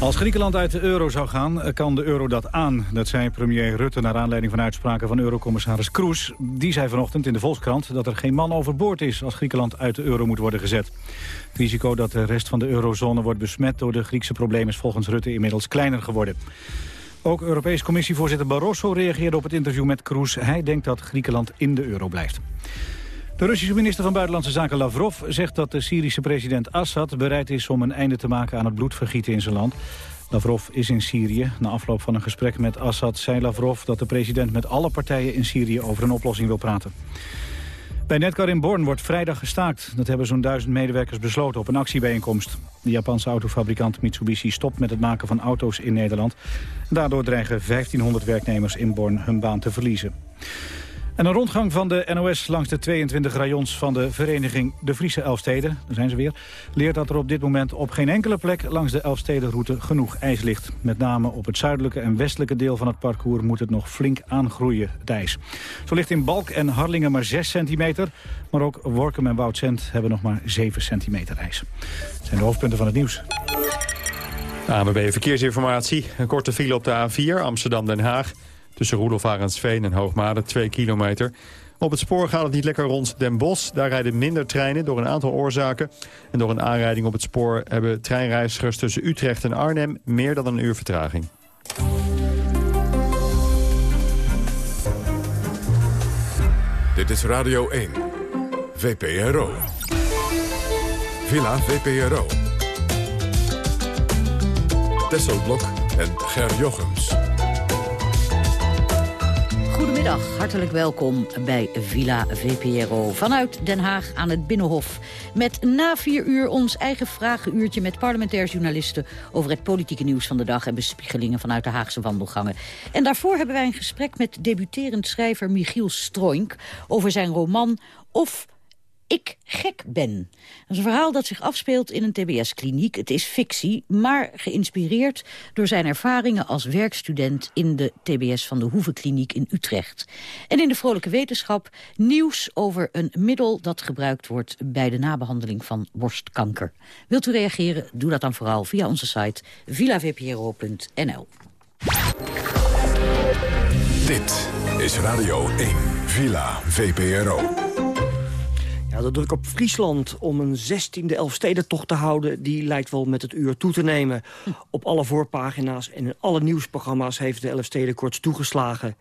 Als Griekenland uit de euro zou gaan, eh, kan de euro dat aan. Dat zei premier Rutte naar aanleiding van uitspraken van eurocommissaris Kroes. Die zei vanochtend in de Volkskrant dat er geen man overboord is... als Griekenland uit de euro moet worden gezet. Het risico dat de rest van de eurozone wordt besmet door de Griekse problemen... is volgens Rutte inmiddels kleiner geworden. Ook Europees Commissievoorzitter Barroso reageerde op het interview met Kroes. Hij denkt dat Griekenland in de euro blijft. De Russische minister van Buitenlandse Zaken Lavrov zegt dat de Syrische president Assad bereid is om een einde te maken aan het bloedvergieten in zijn land. Lavrov is in Syrië. Na afloop van een gesprek met Assad zei Lavrov dat de president met alle partijen in Syrië over een oplossing wil praten. Bij Netcar in Born wordt vrijdag gestaakt. Dat hebben zo'n duizend medewerkers besloten op een actiebijeenkomst. De Japanse autofabrikant Mitsubishi stopt met het maken van auto's in Nederland. Daardoor dreigen 1500 werknemers in Born hun baan te verliezen. En een rondgang van de NOS langs de 22 rayons van de vereniging De Friese Elfsteden, daar zijn ze weer, leert dat er op dit moment op geen enkele plek langs de Elfstedenroute genoeg ijs ligt. Met name op het zuidelijke en westelijke deel van het parcours moet het nog flink aangroeien, het ijs. Zo ligt in Balk en Harlingen maar 6 centimeter, maar ook Workum en Woudsend hebben nog maar 7 centimeter ijs. Dat zijn de hoofdpunten van het nieuws. ANWB Verkeersinformatie. Een korte file op de A4 Amsterdam-Den Haag. Tussen Roelof Arendsveen en Hoogmade 2 kilometer. Op het spoor gaat het niet lekker rond Den Bosch. Daar rijden minder treinen door een aantal oorzaken. En door een aanrijding op het spoor hebben treinreizigers tussen Utrecht en Arnhem meer dan een uur vertraging. Dit is Radio 1. VPRO. Villa VPRO. Tesselblok en Ger Jochems. Goedemiddag, hartelijk welkom bij Villa VPRO vanuit Den Haag aan het Binnenhof. Met na vier uur ons eigen vragenuurtje met parlementair journalisten... over het politieke nieuws van de dag en bespiegelingen vanuit de Haagse wandelgangen. En daarvoor hebben wij een gesprek met debuterend schrijver Michiel Stroink... over zijn roman Of ik gek ben. Dat is een verhaal dat zich afspeelt in een tbs-kliniek. Het is fictie, maar geïnspireerd door zijn ervaringen als werkstudent... in de tbs van de Hoevenkliniek in Utrecht. En in de Vrolijke Wetenschap nieuws over een middel... dat gebruikt wordt bij de nabehandeling van borstkanker. Wilt u reageren? Doe dat dan vooral via onze site villavpro.nl. Dit is Radio 1, Villa VPRO. De druk op Friesland om een 16e Elfstedentocht te houden... die lijkt wel met het uur toe te nemen. Op alle voorpagina's en in alle nieuwsprogramma's... heeft de Elfstedenkorts toegeslagen.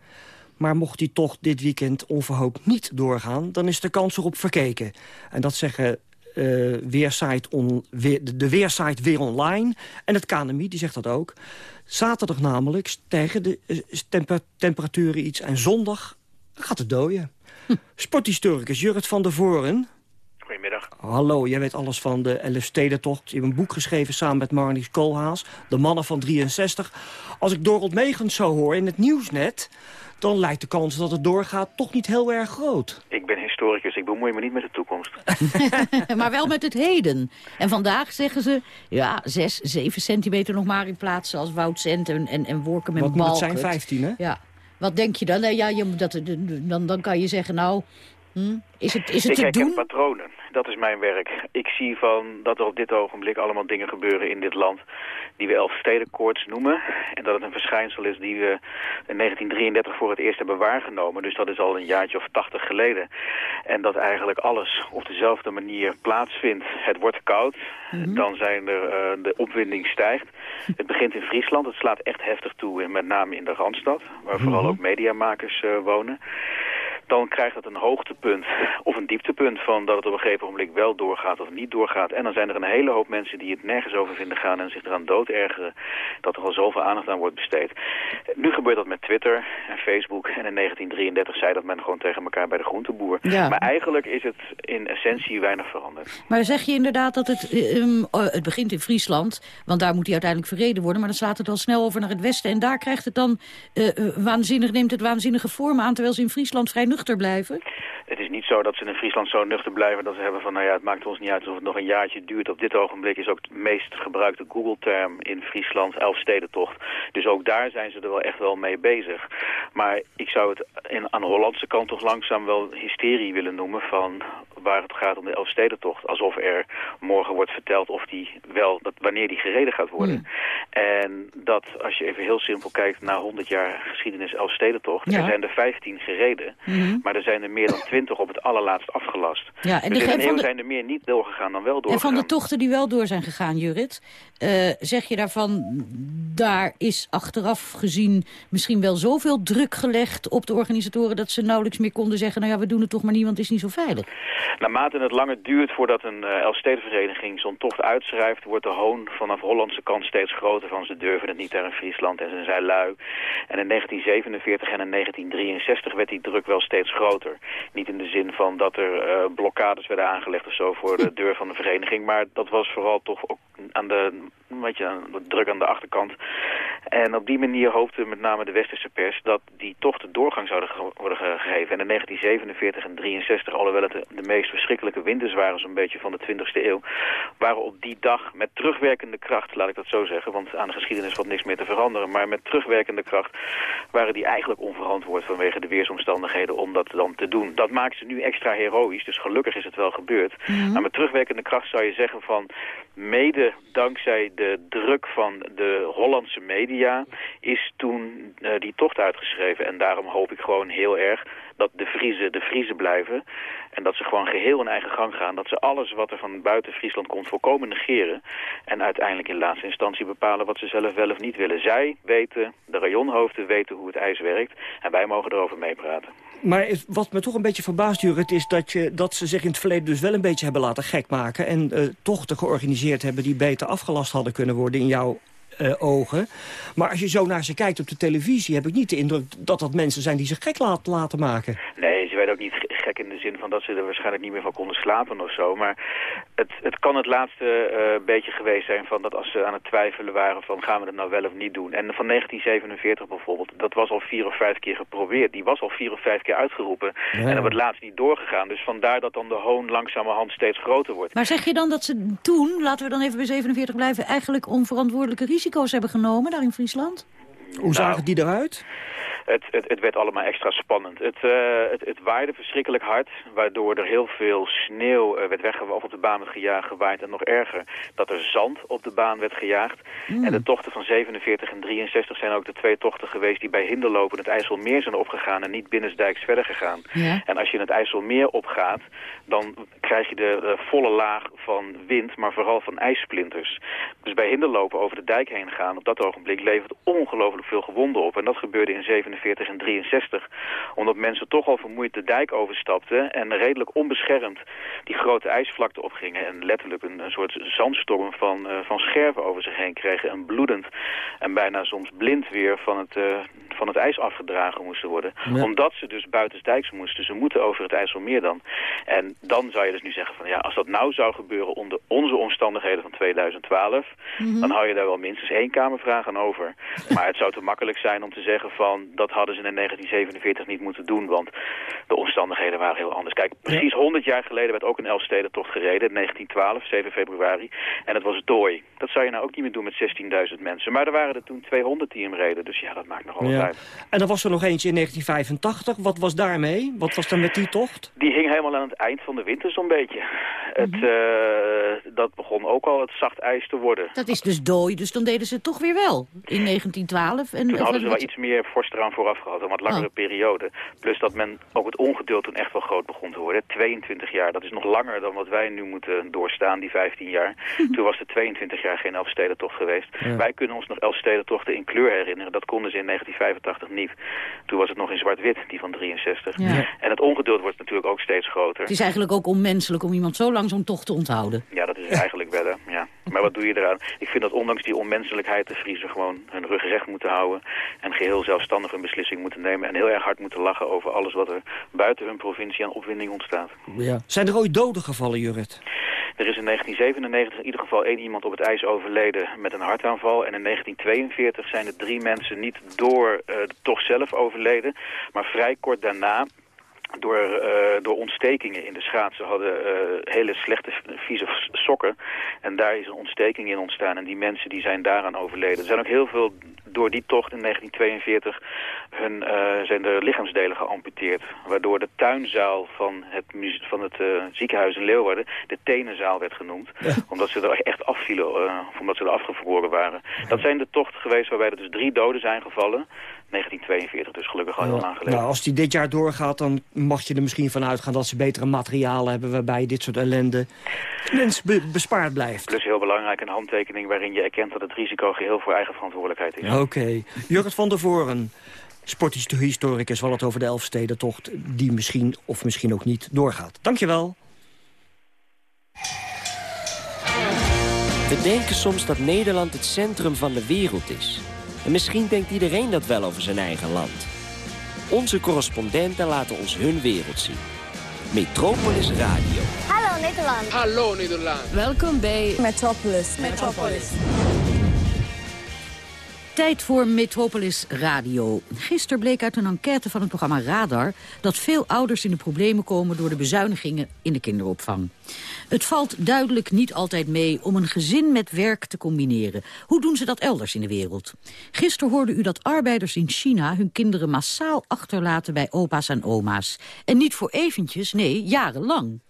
Maar mocht die tocht dit weekend onverhoopt niet doorgaan... dan is de kans erop verkeken. En dat zeggen uh, weersite on, weer, de weersite Weer Online en het KNMI, die zegt dat ook. Zaterdag namelijk stijgen de temper, temperaturen iets en zondag gaat het dooien. Sporthistoricus Jurrit van der Voren. Goedemiddag. Hallo, jij weet alles van de Elfstedentocht. Je hebt een boek geschreven samen met Marnix Koolhaas. De mannen van 63. Als ik Dorot Megens zo hoor in het nieuwsnet... dan lijkt de kans dat het doorgaat toch niet heel erg groot. Ik ben historicus, ik bemoei me niet met de toekomst. maar wel met het heden. En vandaag zeggen ze, ja, 6, 7 centimeter nog maar in plaatsen als Woudsend en, en, en Workum en Wat Balk. moet het zijn, 15 hè? Ja. Wat denk je dan? Nee, ja, je, dat, dan, dan kan je zeggen, nou, hm, is het, is het ik te doen? patronen. Dat is mijn werk. Ik zie van dat er op dit ogenblik allemaal dingen gebeuren in dit land die we Elfstedenkoorts noemen. En dat het een verschijnsel is die we in 1933 voor het eerst hebben waargenomen. Dus dat is al een jaartje of tachtig geleden. En dat eigenlijk alles op dezelfde manier plaatsvindt. Het wordt koud, dan zijn er, uh, de opwinding stijgt. Het begint in Friesland, het slaat echt heftig toe, en met name in de Randstad, waar vooral ook mediamakers uh, wonen dan krijgt het een hoogtepunt of een dieptepunt van dat het op een gegeven moment wel doorgaat of niet doorgaat. En dan zijn er een hele hoop mensen die het nergens over vinden gaan en zich eraan dood ergeren dat er al zoveel aandacht aan wordt besteed. Nu gebeurt dat met Twitter en Facebook en in 1933 zei dat men gewoon tegen elkaar bij de groenteboer. Ja. Maar eigenlijk is het in essentie weinig veranderd. Maar zeg je inderdaad dat het, um, het begint in Friesland, want daar moet hij uiteindelijk verreden worden, maar dan slaat het al snel over naar het westen en daar krijgt het dan uh, waanzinnig, neemt het waanzinnige vormen aan, terwijl ze in Friesland vrij nuchter blijven? Het is niet zo dat ze in Friesland zo nuchter blijven dat ze hebben van, nou ja, het maakt ons niet uit of het nog een jaartje duurt. Op dit ogenblik is ook het meest gebruikte Google-term in Friesland Elfstedentocht. Dus ook daar zijn ze er wel echt wel mee bezig. Maar ik zou het in, aan de Hollandse kant toch langzaam wel hysterie willen noemen van waar het gaat om de Elfstedentocht. Alsof er morgen wordt verteld of die wel, dat, wanneer die gereden gaat worden. En dat, als je even heel simpel kijkt naar 100 jaar geschiedenis Elfstedentocht. Ja. Er zijn er 15 gereden, Mhm. maar er zijn er meer dan 20 op het allerlaatst afgelast. Ja, en dus de- in een van eeuw de- zijn er meer niet doorgegaan dan wel En doorgegaan. van de tochten die wel door zijn gegaan, Jurrit, eh, zeg je daarvan... daar is achteraf gezien misschien wel zoveel druk gelegd op de organisatoren... dat ze nauwelijks meer konden zeggen... nou ja, we doen het toch maar niet, want het is niet zo veilig. Naarmate het langer duurt voordat een uh, Elfstedenvereniging zo'n tocht uitschrijft... wordt de hoon vanaf Hollandse kant steeds groter van ze durven het niet daar in Friesland en ze zijn lui. En in 1947 en in 1963 werd die druk wel steeds groter. Niet in de zin van dat er uh, blokkades werden aangelegd of zo voor de deur van de vereniging... maar dat was vooral toch ook aan de, weet je, aan de druk aan de achterkant. En op die manier hoopte met name de westerse pers dat die tochten doorgang zouden worden ge gegeven. En in 1947 en 63, alhoewel het de, de meest verschrikkelijke winters waren zo'n beetje van de 20e eeuw, waren op die dag met terugwerkende kracht, laat ik dat zo zeggen, want aan de geschiedenis valt niks meer te veranderen, maar met terugwerkende kracht waren die eigenlijk onverantwoord vanwege de weersomstandigheden om dat dan te doen. Dat maakt ze nu extra heroïs, dus gelukkig is het wel gebeurd. Mm -hmm. Maar met terugwerkende kracht zou je zeggen van mede dankzij de druk van de Hollandse media is toen uh, die tocht uitgeschreven. En daarom hoop ik gewoon heel erg dat de Vriezen de Vriezen blijven. En dat ze gewoon geheel in eigen gang gaan. Dat ze alles wat er van buiten Friesland komt volkomen negeren. En uiteindelijk in laatste instantie bepalen wat ze zelf wel of niet willen. Zij weten, de rayonhoofden weten hoe het ijs werkt. En wij mogen erover meepraten. Maar wat me toch een beetje verbaast, Jurrit, is dat, je, dat ze zich in het verleden dus wel een beetje hebben laten gek maken. En uh, tochten georganiseerd hebben die beter afgelast hadden kunnen worden in jouw uh, ogen. Maar als je zo naar ze kijkt op de televisie... heb ik niet de indruk dat dat mensen zijn die zich gek laten maken. Nee, ze werden ook niet gek in de zin van dat ze er waarschijnlijk niet meer van konden slapen of zo. Maar het, het kan het laatste uh, beetje geweest zijn van dat als ze aan het twijfelen waren van gaan we het nou wel of niet doen. En van 1947 bijvoorbeeld, dat was al vier of vijf keer geprobeerd. Die was al vier of vijf keer uitgeroepen. Ja. En dat wordt laatst niet doorgegaan. Dus vandaar dat dan de hoon langzamerhand steeds groter wordt. Maar zeg je dan dat ze toen, laten we dan even bij 47 blijven... eigenlijk onverantwoordelijke risico's hebben genomen daar in Friesland? Hoe zagen die eruit? Het, het, het, werd allemaal extra spannend. Het, uh, het, het waaide verschrikkelijk hard, waardoor er heel veel sneeuw uh, werd weggewaagd, of op de baan werd gejaagd, gewaaid. En nog erger, dat er zand op de baan werd gejaagd. Mm. En de tochten van 47 en 63 zijn ook de twee tochten geweest die bij hinderlopen het IJsselmeer zijn opgegaan en niet binnensdijks verder gegaan. En als je in het IJsselmeer opgaat, dan krijg je de, de volle laag van wind, maar vooral van ijssplinters. Dus bij hinderlopen over de dijk heen gaan, op dat ogenblik levert ongelooflijk veel gewonden op. En dat gebeurde in 47 47 en 63. Omdat mensen toch al vermoeid de dijk overstapten en redelijk onbeschermd die grote ijsvlakte opgingen. En letterlijk een, een soort zandstorm van, uh, van scherven over zich heen kregen. En bloedend en bijna soms blind weer van het, uh, van het ijs afgedragen moesten worden. Ja. Omdat ze dus buitensdijks moesten. Ze moeten over het IJsselmeer dan. En dan zou je dus nu zeggen van ja, als dat nou zou gebeuren onder onze omstandigheden van 2012, mm -hmm. dan hou je daar wel minstens één kamervraag aan over. Maar het zou te makkelijk zijn om te zeggen van dat hadden ze in 1947 niet moeten doen, want de omstandigheden waren heel anders. Kijk, precies 100 jaar geleden werd ook een Elfstedentocht gereden, in 1912, 7 februari, en het was dooi. Dat zou je nou ook niet meer doen met 16.000 mensen. Maar er waren er toen 200 die hem reden, dus ja, dat maakt nogal ja. uit. En dan was er nog eentje in 1985. Wat was daarmee? Wat was dan met die tocht? Die hing helemaal aan het eind van de winter zo'n beetje. Het, uh, dat begon ook al het zacht ijs te worden. Dat is dus dooi, dus dan deden ze het toch weer wel in 1912. En, toen hadden ze wel iets meer vorst eraan vooraf gehad, een wat langere oh. periode. Plus dat men ook het ongeduld toen echt wel groot begon te worden. 22 jaar, dat is nog langer dan wat wij nu moeten doorstaan, die 15 jaar. toen was er 22 jaar geen Elfstedentocht geweest. Ja. Wij kunnen ons nog Elfstedentochten in kleur herinneren. Dat konden ze in 1985 niet. Toen was het nog in zwart-wit, die van 63. Ja. En het ongeduld wordt natuurlijk ook steeds groter. Het is eigenlijk ook onmenselijk om iemand zo lang zo'n tocht te onthouden. Ja, dat is eigenlijk wel, hè. ja. Maar wat doe je eraan? Ik vind dat ondanks die onmenselijkheid de Friesen gewoon hun rug recht moeten houden. En geheel zelfstandig een beslissing moeten nemen. En heel erg hard moeten lachen over alles wat er buiten hun provincie aan opwinding ontstaat. Ja. Zijn er ooit doden gevallen, Jurrit? Er is in 1997 in ieder geval één iemand op het ijs overleden met een hartaanval. En in 1942 zijn er drie mensen niet door uh, de tocht zelf overleden. Maar vrij kort daarna door, eh, door ontstekingen in de schaats. Ze hadden eh, hele slechte, vieze sokken. En daar is een ontsteking in ontstaan. En die mensen die zijn daaraan overleden. Er zijn ook heel veel door die tocht in 1942 hun, eh, zijn de lichaamsdelen geamputeerd. Waardoor de tuinzaal van het, van het ziekenhuis in Leeuwarden de tenenzaal werd genoemd. Omdat ze er echt afvielen, omdat ze er afgevroren waren. Dat zijn de tochten geweest waarbij er dus drie doden zijn gevallen. 1942, dus gelukkig al heel lang geleden. Nou, als die dit jaar doorgaat, dan mag je er misschien van uitgaan... dat ze betere materialen hebben waarbij dit soort ellende mens bespaard blijft. Plus heel belangrijk een handtekening waarin je erkent dat het risico geheel voor eigen verantwoordelijkheid is. Oké. Okay. Jurgen van der Voren, sporthistoricus, wel het over de Elfstedentocht... die misschien of misschien ook niet doorgaat. Dankjewel. We denken soms dat Nederland het centrum van de wereld is... En misschien denkt iedereen dat wel over zijn eigen land. Onze correspondenten laten ons hun wereld zien. Metropolis Radio. Hallo Nederland. Hallo Nederland. Welkom bij Metropolis. Metropolis. Tijd voor Metropolis Radio. Gisteren bleek uit een enquête van het programma Radar... dat veel ouders in de problemen komen door de bezuinigingen in de kinderopvang. Het valt duidelijk niet altijd mee om een gezin met werk te combineren. Hoe doen ze dat elders in de wereld? Gisteren hoorde u dat arbeiders in China hun kinderen massaal achterlaten bij opa's en oma's. En niet voor eventjes, nee, jarenlang.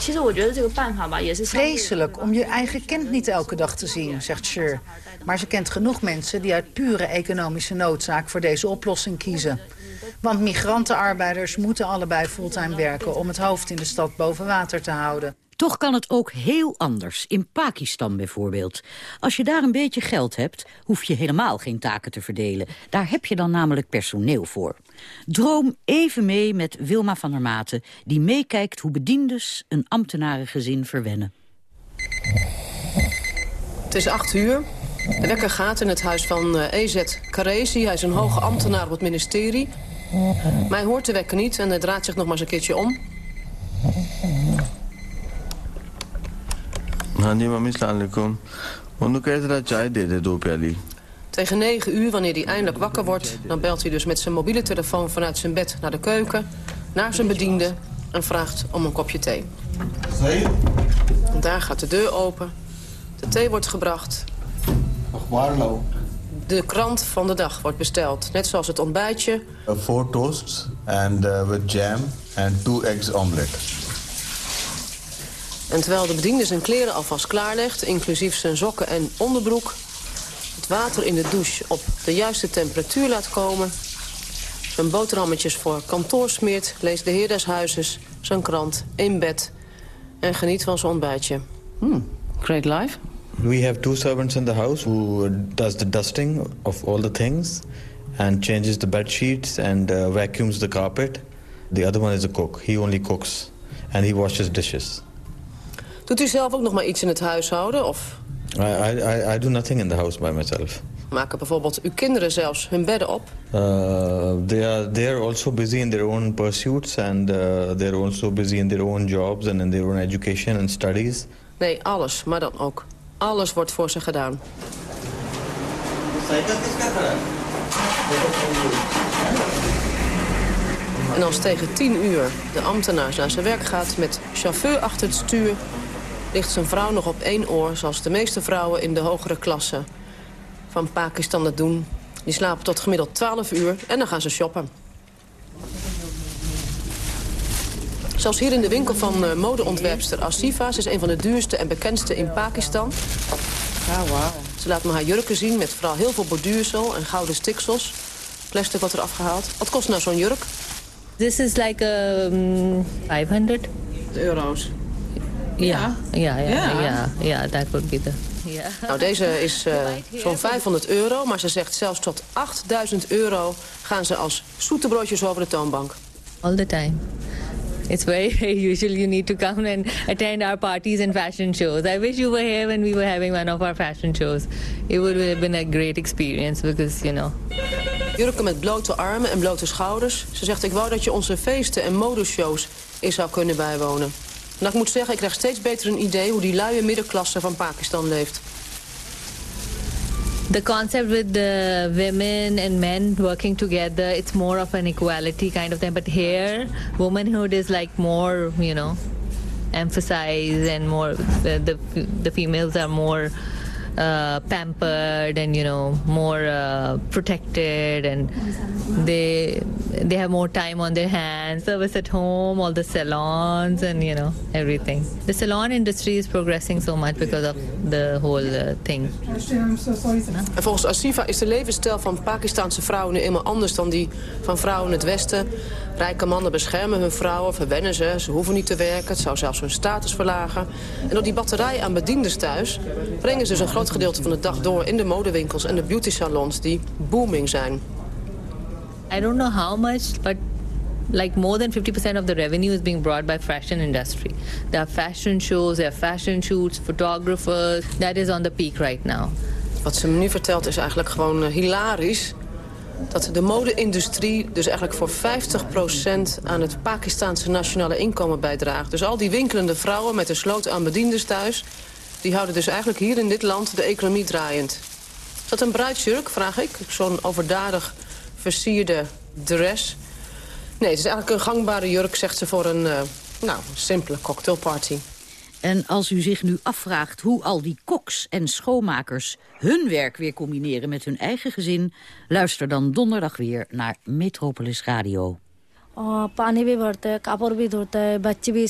其实我觉得这个办法吧，也是 Vreselijk om je eigen kind niet elke dag te zien, zegt Sher. Maar ze kent genoeg mensen die uit pure economische noodzaak voor deze oplossing kiezen. Want migrantenarbeiders moeten allebei fulltime werken om het hoofd in de stad boven water te houden. Toch kan het ook heel anders, in Pakistan bijvoorbeeld. Als je daar een beetje geld hebt, hoef je helemaal geen taken te verdelen. Daar heb je dan namelijk personeel voor. Droom even mee met Wilma van der Maten... die meekijkt hoe bediendes een ambtenarengezin verwennen. Het is acht uur. Lekker gaat in het huis van eh, EZ Caresi. Hij is een hoge ambtenaar op het ministerie. Maar hij hoort de wekker niet en hij draait zich nog maar eens een keertje om. Handi mami, slaan alaikum. Ondu kaya zara chai de de do. Tegen 9 uur, wanneer hij eindelijk wakker wordt... dan belt hij dus met zijn mobiele telefoon vanuit zijn bed naar de keuken... naar zijn bediende en vraagt om een kopje thee. En daar gaat de deur open. De thee wordt gebracht. De krant van de dag wordt besteld. Net zoals het ontbijtje. Uh, four toasts and uh, with jam and two eggs omelet. En terwijl de bediende zijn kleren alvast klaarlegt... inclusief zijn sokken en onderbroek... water in de douche op de juiste temperatuur laat komen... zijn boterhammetjes voor kantoor smeert... leest de heer des huizes zijn krant in bed... en geniet van zijn ontbijtje. Hmm, great life. We have two servants in the house who does the dusting of all the things... and changes the bed sheets and uh, vacuums the carpet. The other one is a cook. He only cooks and he washes dishes. Doet u zelf ook nog maar iets in het huishouden? Of I, I, I do nothing in the house by myself. maken bijvoorbeeld uw kinderen zelfs hun bedden op? Uh, they, are, they are also busy in their own pursuits... and uh, they're also busy in their own jobs and in their own education and studies. Nee, alles, maar dan ook. Alles wordt voor ze gedaan. En als tegen tien uur de ambtenaar naar zijn werk gaat met chauffeur achter het stuur ligt zijn vrouw nog op één oor... zoals de meeste vrouwen in de hogere klasse van Pakistan dat doen. Die slapen tot gemiddeld 12 uur en dan gaan ze shoppen. Zelfs hier in de winkel van uh, modeontwerpster Asifa. Ze is een van de duurste en bekendste in Pakistan. Ah, wow. Ze laat me haar jurken zien met vooral heel veel borduursel en gouden stiksels. Plastic wordt er afgehaald. Wat kost nou zo'n jurk? This is like um, 500 euro's. Ja, ja, ja, ja, ja, be the... Yeah. Nou, deze is uh, zo'n 500 euro, maar ze zegt zelfs tot 8000 euro gaan ze als zoete broodjes over de toonbank. All the time. It's very usual you need to come and attend our parties and fashion shows. I wish you were here when we were having one of our fashion shows. It would have been a great experience because, you know... Jurken met blote armen en blote schouders. Ze zegt, ik wou dat je onze feesten en modeshows eens zou kunnen bijwonen. Nou, ik moet zeggen, ik krijg steeds beter een idee hoe die luie middenklasse van Pakistan leeft. the concept with the women and men working together, it's more of an equality kind of thing. But here, womanhood is like more, you know, emphasized and more, the, the, the females are more uh, pampered and you know more uh, protected and they they have more time on their hands service at home all the salons and you know everything. The salon industry is progressing so much because of the whole uh, thing. En volgens Asifa is de levensstijl van Pakistanse vrouwen nu eenmaal anders dan die van vrouwen in het Westen. Rijke mannen beschermen hun vrouwen, verwennen ze. Ze hoeven niet te werken, het zou zelfs hun status verlagen. En door die batterij aan bedienders thuis... brengen ze dus een groot gedeelte van de dag door in de modewinkels en de beautysalons die booming zijn. I don't know how much, but like more than 50% of the revenue is being brought by fashion industry. There are fashion shows, there are fashion shoots, photographers. That is on the peak right now. Wat ze me nu vertelt is eigenlijk gewoon eh, hilarisch. Dat de mode-industrie dus eigenlijk voor 50% aan het Pakistanse nationale inkomen bijdraagt. Dus al die winkelende vrouwen met een sloot aan bedienders thuis... die houden dus eigenlijk hier in dit land de economie draaiend. Is dat een bruidsjurk, vraag ik? Zo'n overdadig versierde dress. Nee, het is eigenlijk een gangbare jurk, zegt ze, voor een eh, nou, simpele cocktailparty. En als u zich nu afvraagt hoe al die koks en schoonmakers... hun werk weer combineren met hun eigen gezin... luister dan donderdag weer naar Metropolis Radio.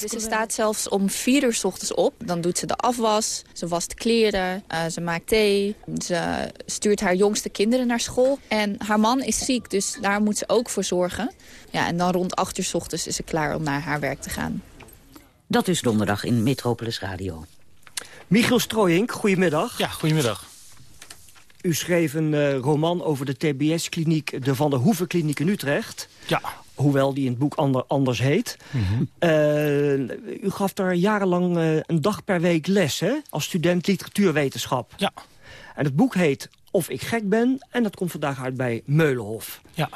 Dus ze staat zelfs om vier uur s ochtends op. Dan doet ze de afwas, ze wast kleren, eh, ze maakt thee. Ze stuurt haar jongste kinderen naar school. En haar man is ziek, dus daar moet ze ook voor zorgen. Ja, en dan rond acht uur s ochtends is ze klaar om naar haar werk te gaan. Dat is donderdag in Metropolis Radio. Michiel Strooyink, goedemiddag. Ja, goedemiddag. U schreef een eh, roman over de TBS-kliniek, de Van der Hoeven-kliniek in Utrecht. Ja. Hoewel die in het boek ander, anders heet. Mhm. Eh, u gaf daar jarenlang eh, een dag per week les, hè? Als student literatuurwetenschap. Ja. En het boek heet Of ik gek ben. En dat komt vandaag uit bij Meulenhof. Ja.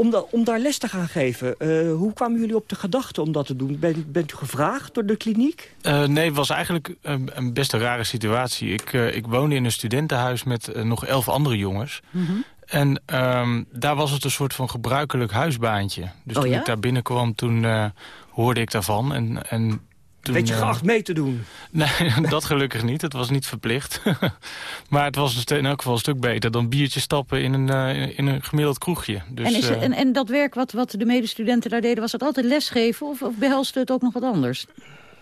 Om, da- om daar les te gaan geven, eh, hoe kwamen jullie op de gedachte om dat te doen? Bent, bent u gevraagd door de kliniek? Eh, nee, het was eigenlijk een, een best een rare situatie. Ik, eh, ik woonde in een studentenhuis met nog elf andere jongens. En ehm, daar was het een soort van gebruikelijk huisbaantje. Dus Oh toen ja? ik daar binnenkwam, toen hoorde ik daarvan. En, en toen, Werd je eh, geacht mee te doen? Nee, dat gelukkig niet. Het was niet verplicht. maar het was in elk geval een stuk beter dan biertje stappen in een, eh, in een gemiddeld kroegje. Dus, en, is, eh, en, en dat werk wat, wat de medestudenten daar deden, was dat altijd lesgeven? Of, of behelste het ook nog wat anders?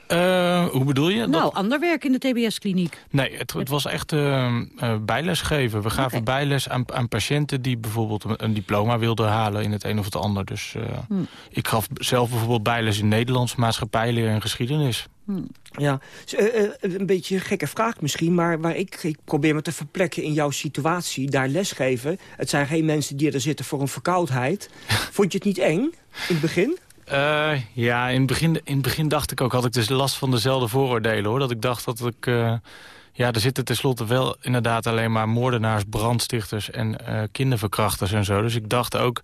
Eh, hoe bedoel je? nou, Dat- ander werk in de TBS-kliniek. Nee, het, het was echt eh, bijles geven. We gaven bijles aan, aan patiënten die bijvoorbeeld een, diploma wilden halen in het een of het ander. Dus eh, Hm. ik gaf zelf bijvoorbeeld bijles in Nederlands, maatschappijleer en geschiedenis. Ja, eh, eh, een beetje een gekke vraag misschien, maar waar ik, ik probeer me te verplekken in jouw situatie, daar lesgeven. Het zijn geen mensen die er zitten voor een verkoudheid. Vond je het niet eng in het begin? Eh, ja, in het, begin, in het begin dacht ik ook, had ik dus last van dezelfde vooroordelen hoor. Dat ik dacht dat ik... eh, ja, er zitten tenslotte wel inderdaad alleen maar moordenaars, brandstichters en eh, kinderverkrachters en zo. Dus ik dacht ook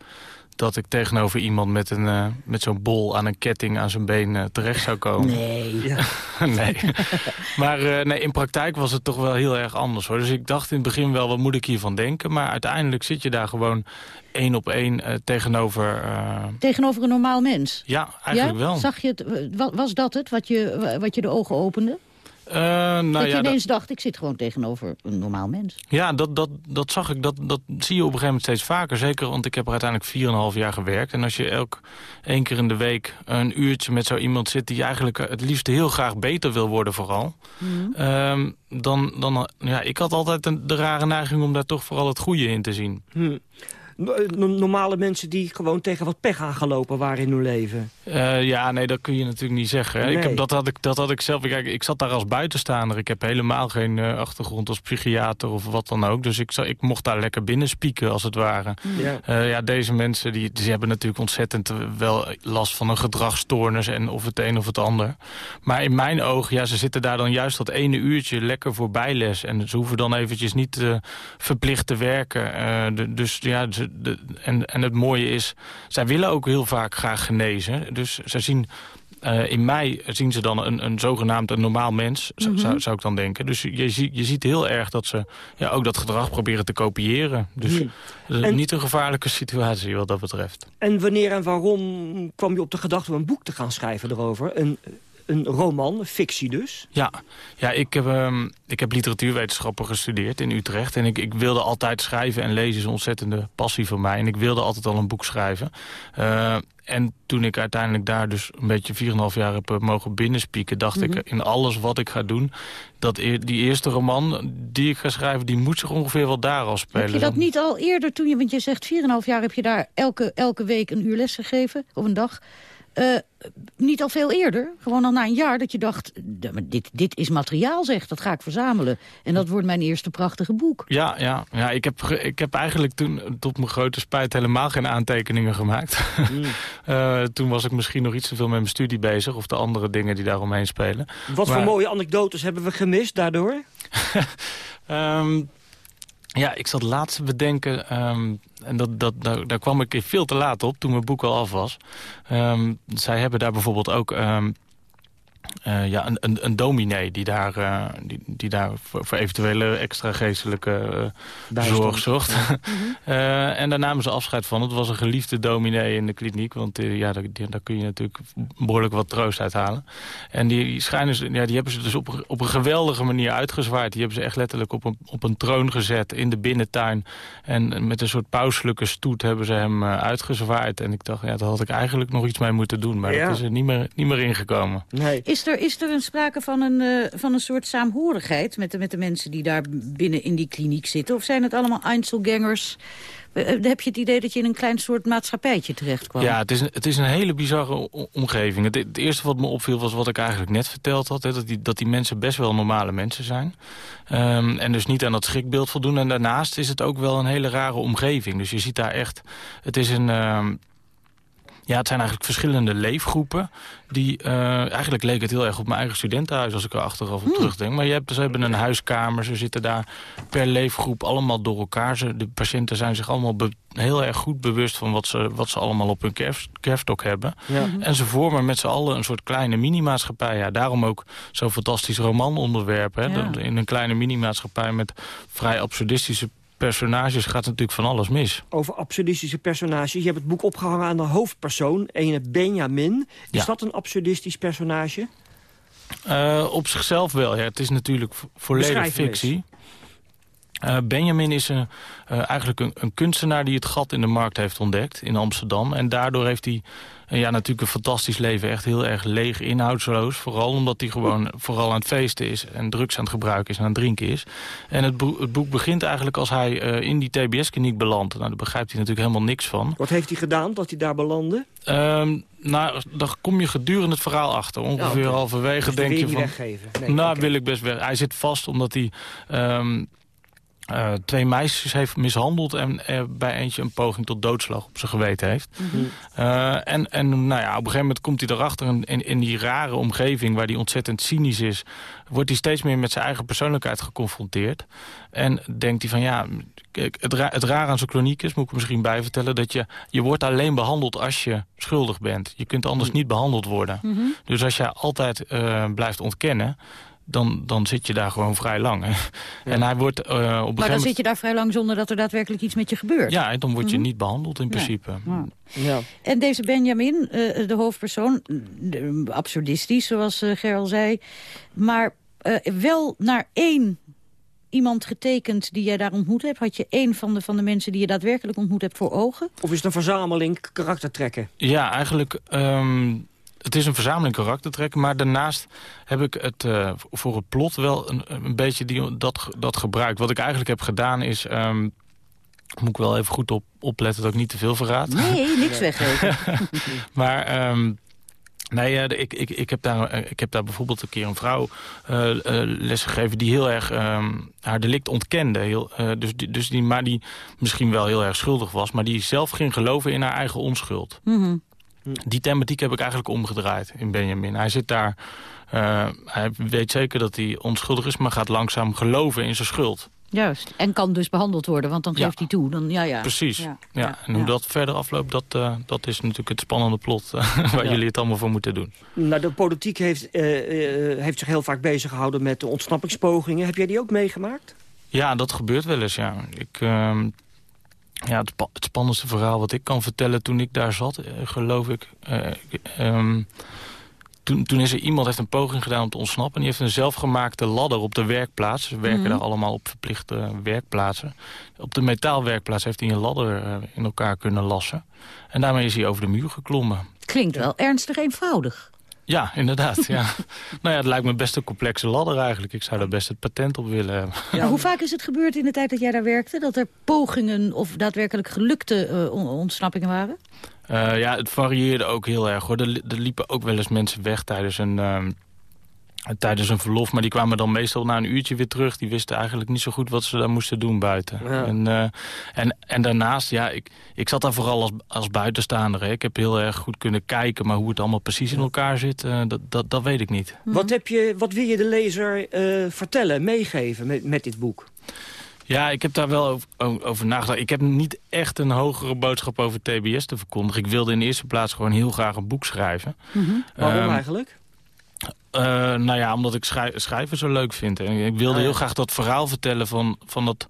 dat ik tegenover iemand met, een, eh, met zo'n bol aan een ketting aan zijn been eh, terecht zou komen. Nee. nee. Maar eh, nee, in praktijk was het toch wel heel erg anders hoor. Dus ik dacht in het begin wel, wat moet ik hiervan denken? Maar uiteindelijk zit je daar gewoon één op één tegenover... Tegenover een normaal mens. ja, eigenlijk ja? wel. Zag je het, wa- was dat het, wat je, wat je de ogen opende? Eh, nou dat je ja, dat- ineens dacht, ik zit gewoon tegenover een normaal mens. Ja, dat, dat, dat zag ik. Dat, dat zie je op een gegeven moment steeds vaker. Zeker, want ik heb er uiteindelijk 4,5 jaar gewerkt. En als je elk één keer in de week een uurtje met zo iemand zit... die eigenlijk het liefst heel graag beter wil worden vooral... ehm, dan, dan, ja, ik had altijd een, de rare neiging om daar toch vooral het goede in te zien. Hm. No- no- normale mensen die gewoon tegen wat pech aangelopen waren in hun leven. Eh, ja, nee, dat kun je natuurlijk niet zeggen. hè. Ik heb, dat, had ik, dat had ik zelf. Kijk, ik zat daar als buitenstaander. Ik heb helemaal geen eh, achtergrond als psychiater of wat dan ook. Dus ik, ik mocht daar lekker binnen spieken, als het ware. Ja. Eh, ja, deze mensen die, die hebben natuurlijk ontzettend wel last van een gedragsstoornis en of het een of het ander. Maar in mijn ogen, ja, ze zitten daar dan juist dat ene uurtje lekker voor bijles. En ze hoeven dan eventjes niet verplicht te werken. Dus ja, ze- de, en, en het mooie is, zij willen ook heel vaak graag genezen. Dus zij zien eh, in mij zien ze dan een, een zogenaamd een normaal mens, zo- Mhm. zou, zou ik dan denken. Dus je, zie- je ziet heel erg dat ze ja, ook dat gedrag proberen te kopiëren. Dus En- niet een gevaarlijke situatie wat dat betreft. En wanneer en waarom kwam je op de gedachte om een boek te gaan schrijven erover? Een, een roman, een fictie dus? Ja, ja ik, heb, ehm, ik heb literatuurwetenschappen gestudeerd in Utrecht. En ik, ik wilde altijd schrijven en lezen is een ontzettende passie voor mij. En ik wilde altijd al een boek schrijven. Eh, en toen ik uiteindelijk daar dus een beetje 4,5 jaar heb eh, mogen binnenspieken... dacht Mhm. ik in alles wat ik ga doen... dat e- die eerste roman die ik ga schrijven... die moet zich ongeveer wel daar al spelen. Heb je dat niet al eerder toen je, want je zegt 4,5 jaar heb je daar elke, elke week een uur les gegeven, of een dag. Eh, niet al veel eerder, gewoon al na een jaar dat je dacht, "D- maar dit, dit is materiaal zeg, dat ga ik verzamelen. En dat wordt mijn eerste prachtige boek. Ja, ja, ja ik, heb, ik heb eigenlijk toen tot mijn grote spijt helemaal geen aantekeningen gemaakt. Eh, toen was ik misschien nog iets te veel met mijn studie bezig... of de andere dingen die daaromheen spelen. Wat voor mooie anekdotes hebben we gemist daardoor? Ehm, ja, ik zat laatst te bedenken... ehm, en dat, dat, daar, kwam ik veel te laat op toen mijn boek al af was. Ehm, zij hebben daar bijvoorbeeld ook... ehm, eh, ja, een, een, een dominee die daar, eh, die, die daar voor, voor eventuele extra geestelijke eh, zorg zocht. En daar namen ze afscheid van. Het was een geliefde dominee in de kliniek. Want ja, daar, die- daar kun je natuurlijk behoorlijk wat troost uithalen. En die, die, schijnen, ze- ja, die hebben ze dus op, een- op een geweldige manier uitgezwaaid. Die hebben ze echt letterlijk op een, op een troon gezet in de binnentuin. En met een soort pauselijke stoet hebben ze hem uitgezwaaid. En ik dacht, ja, daar had ik eigenlijk nog iets mee moeten doen. Maar Ja. dat is er niet meer, niet meer ingekomen. Nee. Is er, is er een sprake van een, eh, van een soort saamhorigheid met de, met de mensen die daar binnen in die kliniek zitten? Of zijn het allemaal Einzelgangers? Eh, eh, heb je het idee dat je in een klein soort maatschappijtje terecht kwam? Ja, het is, een, het is een hele bizarre omgeving. Het, het eerste wat me opviel was wat ik eigenlijk net verteld had. Hè, dat, die, dat die mensen best wel normale mensen zijn. Ehm, en dus niet aan dat schrikbeeld voldoen. En daarnaast is het ook wel een hele rare omgeving. Dus je ziet daar echt... Het is een... ehm, ja, het zijn eigenlijk verschillende leefgroepen. Die, eh, eigenlijk leek het heel erg op mijn eigen studentenhuis als ik er achteraf op terugdenk. Maar je hebt, ze hebben een huiskamer, ze zitten daar per leefgroep allemaal door elkaar. Ze, de patiënten zijn zich allemaal heel erg goed bewust van wat ze, wat ze allemaal op hun kerf, kerfstok hebben. Ja. Mhm. En ze vormen met z'n allen een soort kleine minimaatschappij. Ja, daarom ook zo'n fantastisch romanonderwerp. Hè? Ja. In een kleine minimaatschappij met vrij absurdistische personages gaat natuurlijk van alles mis. Over absurdistische personages. Je hebt het boek opgehangen aan de hoofdpersoon, ene Benjamin. Is Ja. dat een absurdistisch personage? Eh, op zichzelf wel. Ja. Het is natuurlijk vo- volledig fictie. Eh, Benjamin is een, eh, eigenlijk een, een kunstenaar die het gat in de markt heeft ontdekt in Amsterdam. En daardoor heeft hij eh, ja, natuurlijk een fantastisch leven. Echt heel erg leeg, inhoudsloos. Vooral omdat hij gewoon vooral aan het feesten is en drugs aan het gebruiken is en aan het drinken is. En het, boek, het boek begint eigenlijk als hij in die TBS-kliniek belandt. Nou, daar begrijpt hij natuurlijk helemaal niks van. Wat heeft hij gedaan dat hij daar belandde? Ehm, nou, daar kom je gedurende het verhaal achter. Ongeveer Ja, halverwege denk je van... weggeven? Nee, nou, wil ik best weg. Hij zit vast omdat hij ehm, eh, twee meisjes heeft mishandeld... en bij eentje een poging tot doodslag op zijn geweten heeft. Eh, en en nou ja, op een gegeven moment komt hij erachter... in, in, in die rare omgeving waar hij ontzettend cynisch is... wordt hij steeds meer met zijn eigen persoonlijkheid geconfronteerd. En denkt hij van ja... Kijk, het, ra het raar aan zo'n kloniek is, moet ik er misschien bij vertellen... dat je, je wordt alleen behandeld als je schuldig bent. Je kunt anders niet behandeld worden. Mhm. Dus als je altijd eh, blijft ontkennen... Dan, dan zit je daar gewoon vrij lang. hè. En hij wordt eh, op een Maar dan moment... zit je daar vrij lang zonder dat er daadwerkelijk iets met je gebeurt. Ja, en dan word je Mhm. niet behandeld in principe. Ja. Ja. En deze Benjamin, eh, de hoofdpersoon, de- absurdistisch zoals uh, Gerald zei... maar eh, wel naar één iemand getekend die jij daar ontmoet hebt? Had je één van de, van de mensen die je daadwerkelijk ontmoet hebt voor ogen? Of is het een verzameling karaktertrekken? Ja, eigenlijk... ehm, het is een verzameling karaktertrekken, maar daarnaast heb ik het eh, voor het plot wel een, een beetje die, dat, dat gebruikt. Wat ik eigenlijk heb gedaan is... ehm, moet ik wel even goed op, opletten dat ik niet te veel verraad. Nee, niks weggeven. maar ehm, nee, ik, ik, ik, heb daar, eh, ik heb daar bijvoorbeeld een keer een vrouw eh lesgegeven... die heel erg ehm, haar delict ontkende. Heel, dus die, dus die, maar die misschien wel heel erg schuldig was... maar die zelf ging geloven in haar eigen onschuld. Mhm. Die thematiek heb ik eigenlijk omgedraaid in Benjamin. Hij zit daar, eh, hij weet zeker dat hij onschuldig is... maar gaat langzaam geloven in zijn schuld. Juist. En kan dus behandeld worden, want dan Ja. geeft hij toe. Dan, ja, ja. Precies. Ja. Ja. En hoe Ja. dat verder afloopt, dat, eh, dat is natuurlijk het spannende plot... eh, waar Ja. jullie het allemaal voor moeten doen. Nou, de politiek heeft, heeft zich heel vaak bezig gehouden met de ontsnappingspogingen. Heb jij die ook meegemaakt? Ja, dat gebeurt wel eens, ja. Ik, ehm, ja het, spa- het spannendste verhaal wat ik kan vertellen toen ik daar zat, eh, geloof ik... eh, ehm, toen, toen is er iemand heeft een poging gedaan om te ontsnappen... en die heeft een zelfgemaakte ladder op de werkplaats. Ze werken Mhm. daar allemaal op verplichte werkplaatsen. Op de metaalwerkplaats heeft hij een ladder eh, in elkaar kunnen lassen. En daarmee is hij over de muur geklommen. Klinkt wel ernstig eenvoudig. Ja, inderdaad. ja. nou ja, het lijkt me best een complexe ladder eigenlijk. Ik zou daar best het patent op willen hebben. Maar hoe vaak is het gebeurd in de tijd dat jij daar werkte... dat er pogingen of daadwerkelijk gelukte eh, on- ontsnappingen waren? Eh, ja, het varieerde ook heel erg hoor. Er, er liepen ook wel eens mensen weg tijdens een, ehm, tijdens een verlof. Maar die kwamen dan meestal na een uurtje weer terug. Die wisten eigenlijk niet zo goed wat ze daar moesten doen buiten. Ja. En, eh, en, en daarnaast, ja, ik, ik zat daar vooral als, als buitenstaander. Hè. Ik heb heel erg goed kunnen kijken. Maar hoe het allemaal precies in elkaar zit, eh, dat, dat, dat weet ik niet. Wat, heb je, wat wil je de lezer eh, vertellen, meegeven met, met dit boek? Ja, ik heb daar wel over, over nagedacht. Ik heb niet echt een hogere boodschap over TBS te verkondigen. Ik wilde in de eerste plaats gewoon heel graag een boek schrijven. Waarom Ehm, eigenlijk? Eh, nou ja, omdat ik schrij- schrijven zo leuk vind. En ik wilde Ah, ja. heel graag dat verhaal vertellen van, van dat...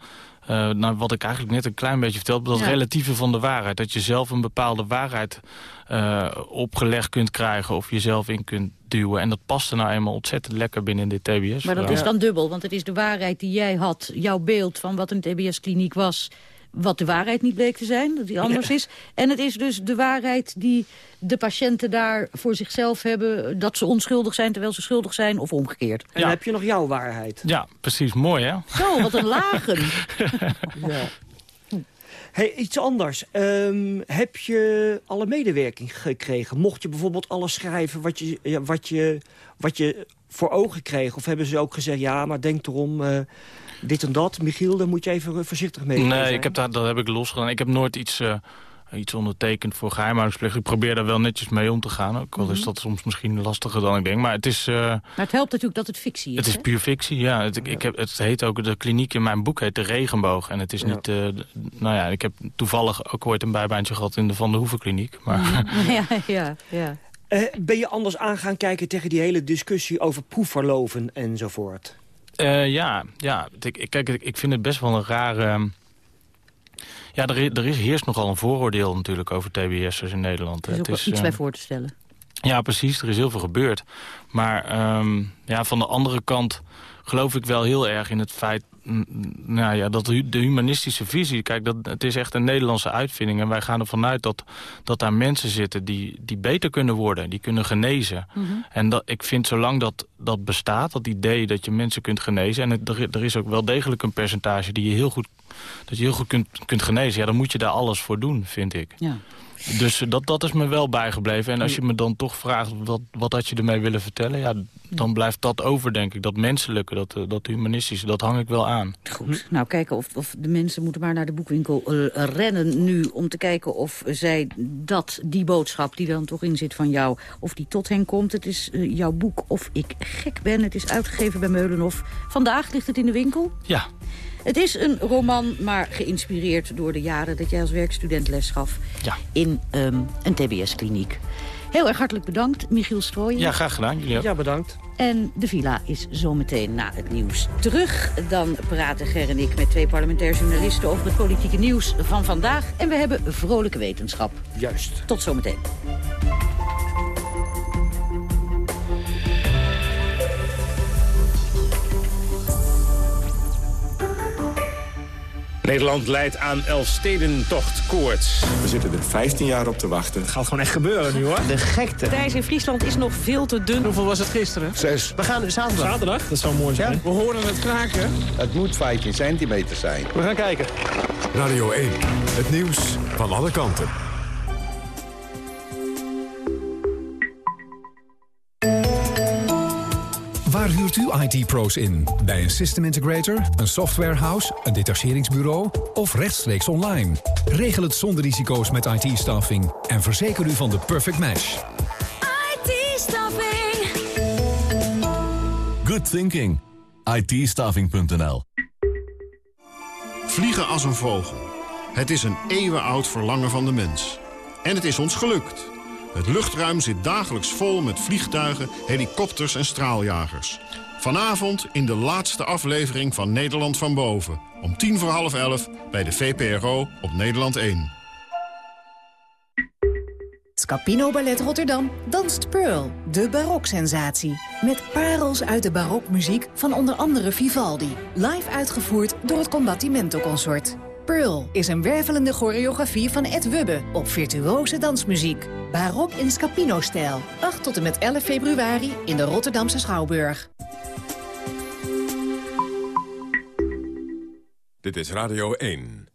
eh, nou, wat ik eigenlijk net een klein beetje vertelde, dat Ja. relatieve van de waarheid. Dat je zelf een bepaalde waarheid eh, opgelegd kunt krijgen of jezelf in kunt duwen. En dat past er nou eenmaal ontzettend lekker binnen dit TBS. Maar dat is dan dubbel, want het is de waarheid die jij had... jouw beeld van wat een TBS-kliniek was... wat de waarheid niet bleek te zijn, dat die anders is. En het is dus de waarheid die de patiënten daar voor zichzelf hebben... dat ze onschuldig zijn terwijl ze schuldig zijn, of omgekeerd. En dan heb je nog jouw waarheid. Ja, precies. Mooi, hè? Zo, wat een lagen. Ja. Hey, iets anders. Ehm, heb je alle medewerking gekregen? Mocht je bijvoorbeeld alles schrijven wat je, wat je, wat je voor ogen kreeg? Of hebben ze ook gezegd, ja, maar denk erom, eh, dit en dat. Michiel, daar moet je even voorzichtig mee Nee, zijn. ik heb dat, dat heb ik losgedaan. Ik heb nooit iets, eh, iets ondertekend voor geheimhoudingsplicht. Ik probeer daar wel netjes mee om te gaan. Ook al is Mhm. dat soms misschien lastiger dan ik denk. Maar het is... eh, Maar het helpt natuurlijk dat het fictie is. Het is hè? puur fictie, ja. Het, ik heb, het heet ook, de kliniek in mijn boek heet de Regenboog. En het is niet, eh, nou ja, ik heb toevallig ook ooit een bijbaantje gehad in de Van der Hoeven kliniek. Maar Ja, ja, ja. Eh, ben je anders aan gaan kijken tegen die hele discussie over proefverloven enzovoort? Eh, ja, ja. Ik, kijk, ik, ik vind het best wel een rare... ehm, Ja, er, is, er is, heerst nogal een vooroordeel natuurlijk over TBS'ers in Nederland. Er is ook Het wel iets eh, bij voor te stellen. Ja, precies. Er is heel veel gebeurd. Maar ehm, ja, van de andere kant geloof ik wel heel erg in het feit... Nou ja, dat de humanistische visie... Kijk, dat, het is echt een Nederlandse uitvinding. En wij gaan ervan uit dat, dat daar mensen zitten die, die beter kunnen worden. Die kunnen genezen. En dat, ik vind zolang dat, dat bestaat, dat idee dat je mensen kunt genezen... en het, er, er is ook wel degelijk een percentage die je heel goed, dat je heel goed kunt, kunt genezen... ja, dan moet je daar alles voor doen, vind ik. Ja. Dus dat, dat is me wel bijgebleven. En als je me dan toch vraagt wat, wat had je ermee willen vertellen... Ja, dan blijft dat over, denk ik. Dat menselijke, dat, eh, dat humanistische, dat hang ik wel aan. Goed, nou kijken of, of de mensen moeten maar naar de boekwinkel eh, rennen nu... om te kijken of zij dat, die boodschap die dan toch in zit van jou... of die tot hen komt. Het is eh, jouw boek Of ik gek ben. Het is uitgegeven bij Meulenhof. Vandaag ligt het in de winkel. Ja. Het is een roman, maar geïnspireerd door de jaren... dat jij als werkstudent les gaf Ja. in ehm, een TBS-kliniek. Heel erg hartelijk bedankt, Michiel Strooijen. Ja, graag gedaan. Jullie. Ja, bedankt. En de villa is zometeen na het nieuws terug. Dan praten Ger en ik met twee parlementair journalisten... over het politieke nieuws van vandaag. En we hebben vrolijke wetenschap. Juist. Tot zometeen. Nederland leidt aan Elfstedentocht koorts. We zitten er 15 jaar op te wachten. Het gaat gewoon echt gebeuren nu hoor. De gekte. Het ijs in Friesland is nog veel te dun. Hoeveel was het gisteren? Zes. We gaan zaterdag. Zaterdag? Dat zou mooi zijn. We horen het kraken. Het moet 15 centimeter zijn. We gaan kijken. Radio 1. Het nieuws van alle kanten. Huurt u IT-pro's in? Bij een system integrator, een softwarehouse, een detacheringsbureau of rechtstreeks online? Regel het zonder risico's met IT-staffing en verzeker u van de perfect match. IT-staffing. Good thinking. itstaffing.nl Vliegen als een vogel. Het is een eeuwenoud verlangen van de mens. En het is ons gelukt. Het luchtruim zit dagelijks vol met vliegtuigen, helikopters en straaljagers. Vanavond in de laatste aflevering van Nederland van Boven. Om tien voor half elf bij de VPRO op Nederland 1. Scapino Ballet Rotterdam danst Pearl, de baroksensatie. Met parels uit de barokmuziek van onder andere Vivaldi. Live uitgevoerd door het Combattimento Consort. Pearl is een wervelende choreografie van Ed Wubbe op virtuose dansmuziek. Barok in Scapino-stijl. 8 tot en met 11 februari in de Rotterdamse Schouwburg. Dit is Radio 1.